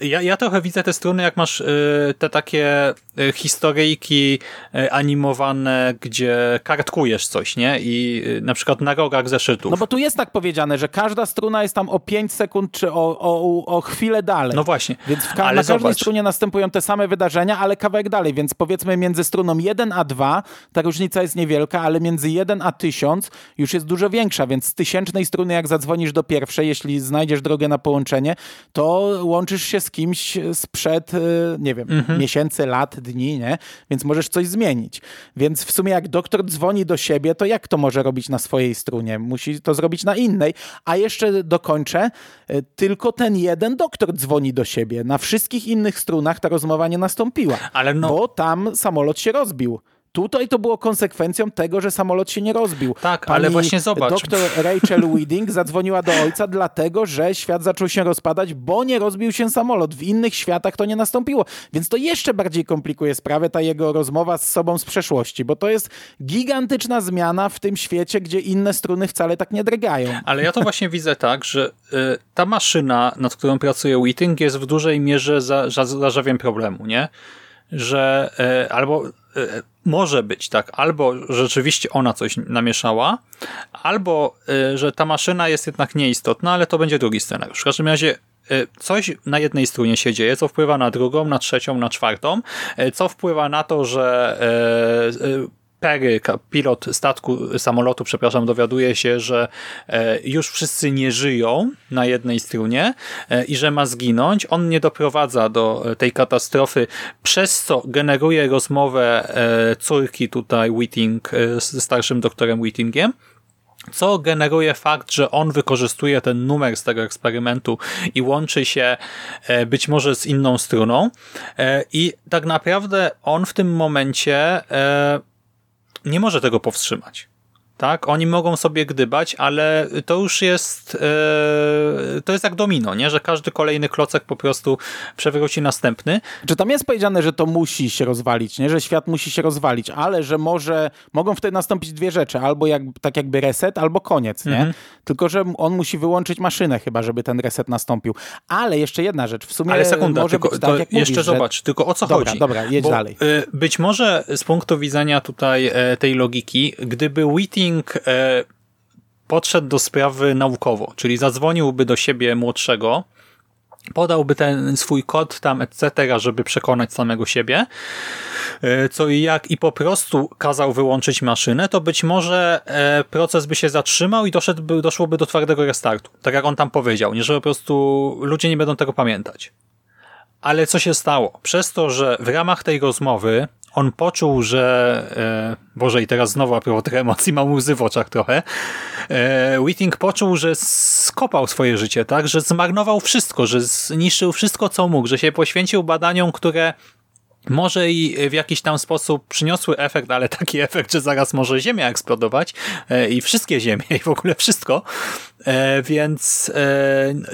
Ja, ja trochę widzę te struny, jak masz y, te takie y, historyjki y, animowane, gdzie kartkujesz coś, nie? I na przykład na rogach zeszytów. No bo tu jest tak powiedziane, że każda struna jest tam o 5 sekund, czy o, o, o chwilę dalej. No właśnie. Więc w ka- na każdej zobacz. strunie następują te same wydarzenia, ale kawałek dalej. Więc powiedzmy między struną 1 a 2 ta różnica jest niewielka, ale między 1 a 1000 już jest dużo większa, więc z tysięcznej struny jak zadzwonisz do pierwszej, jeśli znajdziesz drogę na połączenie, to łączysz się z kimś sprzed, y, nie wiem, mhm. miesięcy, lat, dni, nie? Więc możesz coś zmienić. Więc w sumie jak doktor dzwoni do siebie, to jak to może robić na swojej strunie? Musi to zrobić na innej. A jeszcze dokończę, y, tylko ten jeden doktor dzwoni do siebie. Na wszystkich innych strunach ta rozmowa nie nastąpiła, Ale no... bo tam samolot się rozbił. Tutaj to było konsekwencją tego, że samolot się nie rozbił. Tak, Pani ale właśnie zobacz. Doktor Rachel Weeding zadzwoniła do ojca dlatego, że świat zaczął się rozpadać, bo nie rozbił się samolot. W innych światach to nie nastąpiło. Więc to jeszcze bardziej komplikuje sprawę ta jego rozmowa z sobą z przeszłości, bo to jest gigantyczna zmiana w tym świecie, gdzie inne struny wcale tak nie drgają. Ale ja to właśnie widzę tak, że y, ta maszyna, nad którą pracuje Weeding jest w dużej mierze za, za, zarzewiem problemu, nie? Że y, albo y, może być tak, albo rzeczywiście ona coś namieszała, albo y, że ta maszyna jest jednak nieistotna, ale to będzie drugi scenariusz. W każdym razie y, coś na jednej stronie się dzieje, co wpływa na drugą, na trzecią, na czwartą, y, co wpływa na to, że Perry, pilot statku, samolotu, przepraszam, dowiaduje się, że e, już wszyscy nie żyją na jednej strunie e, i że ma zginąć. On nie doprowadza do e, tej katastrofy, przez co generuje rozmowę córki tutaj Whiting z starszym doktorem Whitingiem, co generuje fakt, że on wykorzystuje ten numer z tego eksperymentu i łączy się być może z inną struną i tak naprawdę on w tym momencie nie może tego powstrzymać. Tak, oni mogą sobie gdybać, ale to już jest e, to jest jak domino, nie? że każdy kolejny klocek po prostu przewróci następny. Czy tam jest powiedziane, że to musi się rozwalić, nie? że świat musi się rozwalić, ale że może mogą wtedy nastąpić dwie rzeczy, albo jak, tak jakby reset, albo koniec, nie? Mhm. Tylko, że on musi wyłączyć maszynę chyba, żeby ten reset nastąpił. Ale jeszcze jedna rzecz, w sumie ale sekunda, może tylko, być tak, jak jeszcze mówisz, zobacz, że... tylko o co dobra, chodzi? Dobra, jedź Bo, dalej. Y, być może z punktu widzenia tutaj e, tej logiki, gdyby Witting e, podszedł do sprawy naukowo, czyli zadzwoniłby do siebie młodszego, podałby ten swój kod tam, etc., żeby przekonać samego siebie, e, co i jak, i po prostu kazał wyłączyć maszynę, to być może e, proces by się zatrzymał i doszedłby, doszłoby do twardego restartu. Tak jak on tam powiedział, nie, że po prostu ludzie nie będą tego pamiętać. Ale co się stało? Przez to, że w ramach tej rozmowy on poczuł, że e, Boże i teraz znowu a propos tych emocji mam łzy w oczach trochę. E, Whiting poczuł, że skopał swoje życie, tak, że zmarnował wszystko, że zniszczył wszystko co mógł, że się poświęcił badaniom, które może i w jakiś tam sposób przyniosły efekt, ale taki efekt, że zaraz może Ziemia eksplodować e, i wszystkie Ziemie i w ogóle wszystko, więc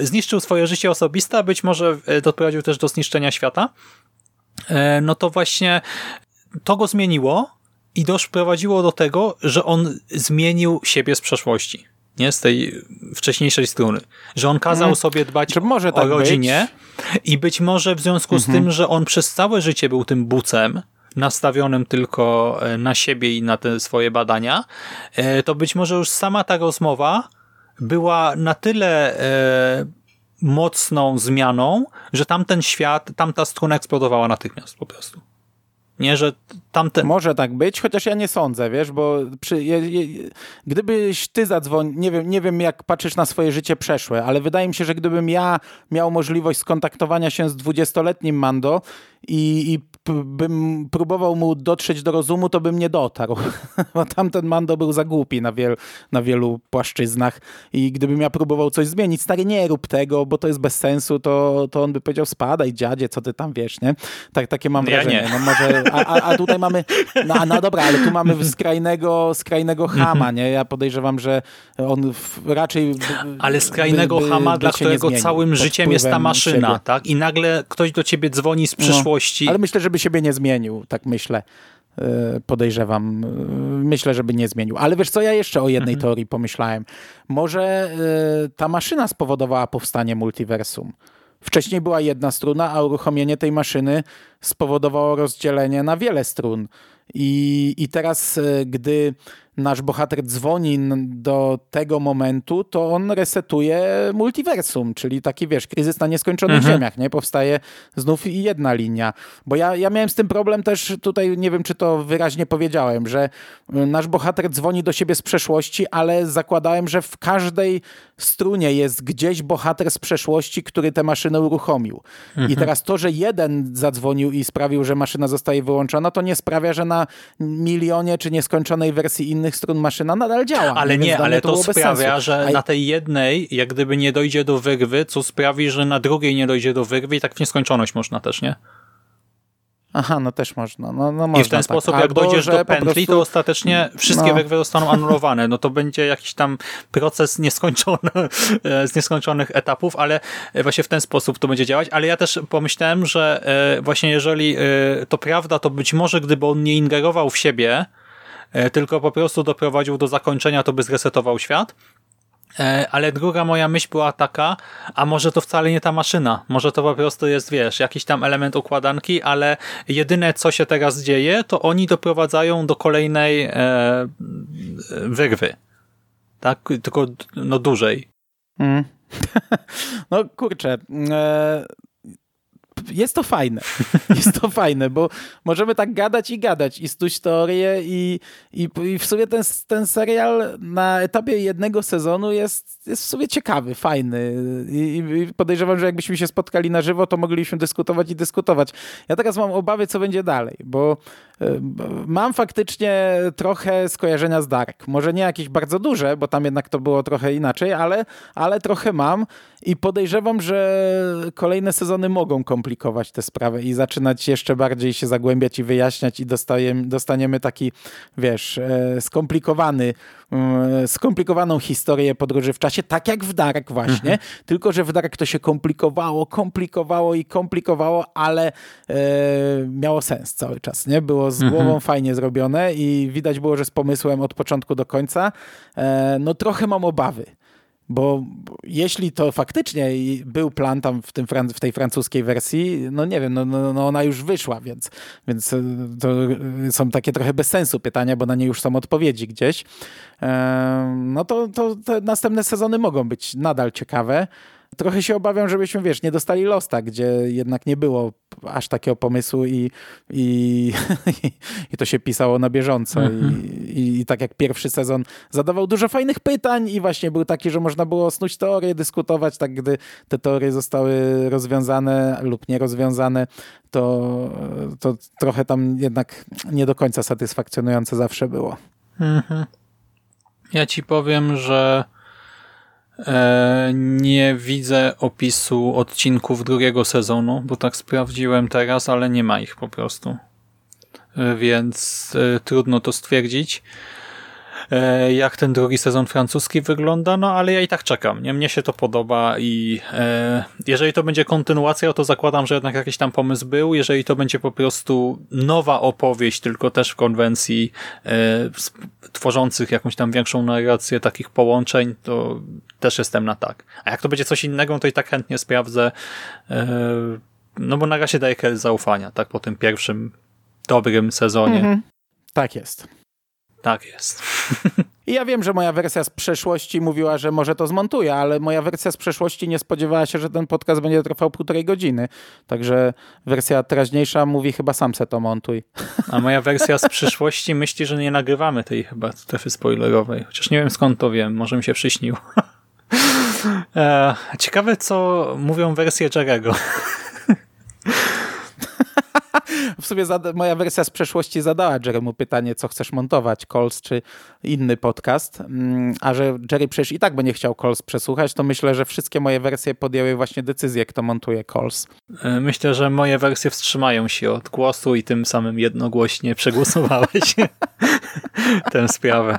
zniszczył swoje życie osobiste, a być może doprowadził też do zniszczenia świata, no to właśnie to go zmieniło i doprowadziło do tego, że on zmienił siebie z przeszłości. Nie? Z tej wcześniejszej struny. Że on kazał mhm. sobie dbać o tak rodzinie być? i być może w związku z mhm. tym, że on przez całe życie był tym bucem, nastawionym tylko e, na siebie i na te swoje badania, e, to być może już sama ta rozmowa była na tyle e, mocną zmianą, że tamten świat, tamta struna eksplodowała natychmiast po prostu. Nie, że tamten... Może tak być, chociaż ja nie sądzę, wiesz, bo przy, je, je, gdybyś ty zadzwonił, nie wiem, nie wiem jak patrzysz na swoje życie przeszłe, ale wydaje mi się, że gdybym ja miał możliwość skontaktowania się z dwudziestoletnim Mando i, i bym próbował mu dotrzeć do rozumu, to bym nie dotarł. Bo tamten Mando był za głupi na, wiel, na wielu płaszczyznach i gdybym ja próbował coś zmienić, stary, nie rób tego, bo to jest bez sensu, to, to on by powiedział, spadaj dziadzie, co ty tam wiesz, nie? Tak, takie mam ja wrażenie. No może, a, a, tutaj mamy, no, no dobra, ale tu mamy skrajnego, skrajnego Hama, mhm. nie? Ja podejrzewam, że on raczej... Ale skrajnego by, Hama, by dla którego całym życiem jest ta maszyna, siebie. tak? I nagle ktoś do ciebie dzwoni z przyszłości. No, ale myślę, żeby siebie nie zmienił, tak myślę. E, podejrzewam. E, myślę, żeby nie zmienił. Ale wiesz co, ja jeszcze o jednej mhm. teorii pomyślałem. Może e, ta maszyna spowodowała powstanie multiversum. Wcześniej była jedna struna, a uruchomienie tej maszyny spowodowało rozdzielenie na wiele strun. I, i teraz, gdy nasz bohater dzwoni do tego momentu, to on resetuje multiversum, czyli taki, wiesz, kryzys na nieskończonych mhm. ziemiach, nie? Powstaje znów jedna linia. Bo ja, ja miałem z tym problem też tutaj, nie wiem, czy to wyraźnie powiedziałem, że y, nasz bohater dzwoni do siebie z przeszłości, ale zakładałem, że w każdej strunie jest gdzieś bohater z przeszłości, który tę maszynę uruchomił. Mhm. I teraz to, że jeden zadzwonił i sprawił, że maszyna zostaje wyłączona, to nie sprawia, że na milionie czy nieskończonej wersji innych innych strun maszyna nadal działa. Ale nie, ale to, to sprawia, że A... na tej jednej jak gdyby nie dojdzie do wyrwy, co sprawi, że na drugiej nie dojdzie do wyrwy i tak w nieskończoność można też, nie? Aha, no też można. No, no można I w ten tak. sposób, jak Albo, dojdziesz do pętli, prostu... to ostatecznie wszystkie no. wyrwy zostaną anulowane. No to będzie jakiś tam proces nieskończony, z nieskończonych etapów, ale właśnie w ten sposób to będzie działać. Ale ja też pomyślałem, że e, właśnie jeżeli e, to prawda, to być może gdyby on nie ingerował w siebie, E, tylko po prostu doprowadził do zakończenia, to by zresetował świat. E, ale druga moja myśl była taka, a może to wcale nie ta maszyna, może to po prostu jest, wiesz, jakiś tam element układanki, ale jedyne co się teraz dzieje, to oni doprowadzają do kolejnej e, wyrwy. Tak? Tylko no dłużej. Mm. no kurczę, e, jest to fajne. Jest to fajne, bo możemy tak gadać i gadać i stuć teorię i, i, i w sumie ten, ten serial na etapie jednego sezonu jest, jest w sumie ciekawy, fajny I, i podejrzewam, że jakbyśmy się spotkali na żywo, to moglibyśmy dyskutować i dyskutować. Ja teraz mam obawy, co będzie dalej, bo mam faktycznie trochę skojarzenia z Dark. Może nie jakieś bardzo duże, bo tam jednak to było trochę inaczej, ale, ale trochę mam i podejrzewam, że kolejne sezony mogą komplikować tę sprawę i zaczynać jeszcze bardziej się zagłębiać i wyjaśniać i dostajemy, dostaniemy taki, wiesz, e, skomplikowany, skomplikowaną historię podróży w czasie, tak jak w Dark właśnie, mhm. tylko że w Dark to się komplikowało, komplikowało i komplikowało, ale e, miało sens cały czas, nie? Było z głową mhm. fajnie zrobione i widać było, że z pomysłem od początku do końca. E, no trochę mam obawy bo jeśli to faktycznie był plan tam w, tym, w tej francuskiej wersji, no nie wiem, no, no, no, ona już wyszła, więc, więc e, to są takie trochę bez sensu pytania, bo na nie już są odpowiedzi gdzieś. No to, to te następne sezony mogą być nadal ciekawe. Trochę się obawiam, żebyśmy, wiesz, nie dostali Losta, gdzie jednak nie było aż takiego pomysłu i, i, i to się pisało na bieżąco. Mhm. I, I, tak jak pierwszy sezon zadawał dużo fajnych pytań i właśnie był taki, że można było snuć teorie, dyskutować, tak gdy te teorie zostały rozwiązane lub nierozwiązane, to, to trochę tam jednak nie do końca satysfakcjonujące zawsze było. Mhm. Ja ci powiem, że nie widzę opisu odcinków drugiego sezonu, bo tak sprawdziłem teraz, ale nie ma ich po prostu. E, więc e, trudno to stwierdzić. E, jak ten drugi sezon francuski wygląda, no ale ja i tak czekam. Nie? Mnie się to podoba i e, jeżeli to będzie kontynuacja, to zakładam, że jednak jakiś tam pomysł był. Jeżeli to będzie po prostu nowa opowieść, tylko też w konwencji e, tworzących jakąś tam większą narrację takich połączeń, to też jestem na tak. A jak to będzie coś innego, to i tak chętnie sprawdzę. No bo na razie daję zaufania, tak po tym pierwszym dobrym sezonie. Mhm. Tak jest. Tak jest. I ja wiem, że moja wersja z przeszłości mówiła, że może to zmontuje, ale moja wersja z przeszłości nie spodziewała się, że ten podcast będzie trwał półtorej godziny. Także wersja teraźniejsza mówi chyba sam se to montuj. A moja wersja z przyszłości myśli, że nie nagrywamy tej chyba strefy spoilerowej. Chociaż nie wiem skąd to wiem, może mi się przyśnił. E, ciekawe co mówią wersje Jerego. W sumie moja wersja z przeszłości zadała Jeremu pytanie, co chcesz montować, Calls czy inny podcast, mm, a że Jerry przecież i tak będzie chciał Calls przesłuchać, to myślę, że wszystkie moje wersje podjęły właśnie decyzję, kto montuje Calls. E, myślę, że moje wersje wstrzymają się od głosu i tym samym jednogłośnie przegłosowałeś tę sprawę.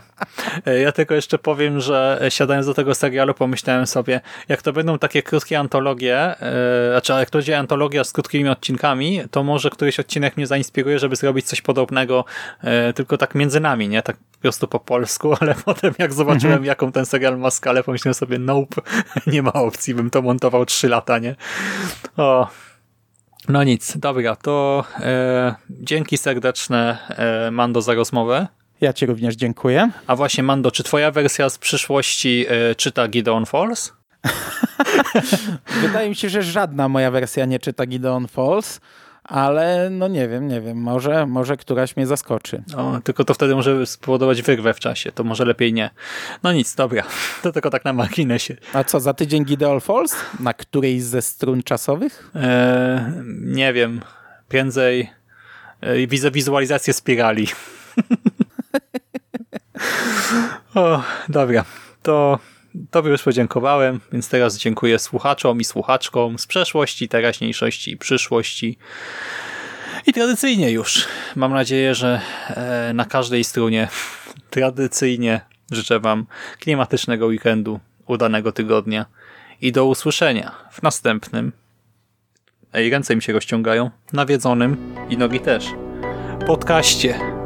E, ja tylko jeszcze powiem, że siadając do tego serialu pomyślałem sobie, jak to będą takie krótkie antologie, e, znaczy jak to będzie antologia z krótkimi odcinkami, to może któryś odcinek mnie zainspiruje, żeby zrobić coś podobnego, e, tylko tak między nami, nie? Tak po prostu po polsku, ale potem jak zobaczyłem, Mhm. jaką ten serial ma skalę, pomyślałem sobie, nope, nie ma opcji, bym to montował trzy lata, nie? O, no nic, dobra, to e, dzięki serdeczne e, Mando za rozmowę. Ja ci również dziękuję. A właśnie Mando, czy twoja wersja z przyszłości e, czyta Gideon Falls? Wydaje mi się, że żadna moja wersja nie czyta Gideon Falls, ale no nie wiem, nie wiem, może, może któraś mnie zaskoczy. O, tylko to wtedy może spowodować wyrwę w czasie, to może lepiej nie. No nic, dobra, to tylko tak na marginesie. A co, za tydzień Gideon Falls? Na którejś ze strun czasowych? E, nie wiem, prędzej e, widzę wizualizację spirali. o, dobra, to Tobie już podziękowałem, więc teraz dziękuję słuchaczom i słuchaczkom z przeszłości, teraźniejszości i przyszłości. I tradycyjnie już, mam nadzieję, że e, na każdej strunie tradycyjnie życzę Wam klimatycznego weekendu, udanego tygodnia i do usłyszenia w następnym Ej, ręce mi się rozciągają. Nawiedzonym i nogi też. Podkaście.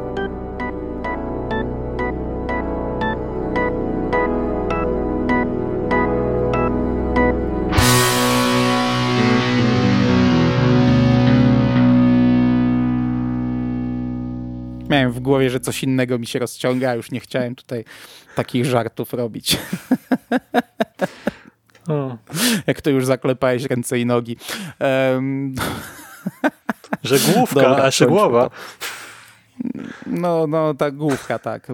W głowie, że coś innego mi się rozciąga, a już nie chciałem tutaj takich żartów robić. O, Jak to już zaklepałeś ręce i nogi. Em, że główka, Dobra, a kończmy głowa. No, no, ta główka, tak.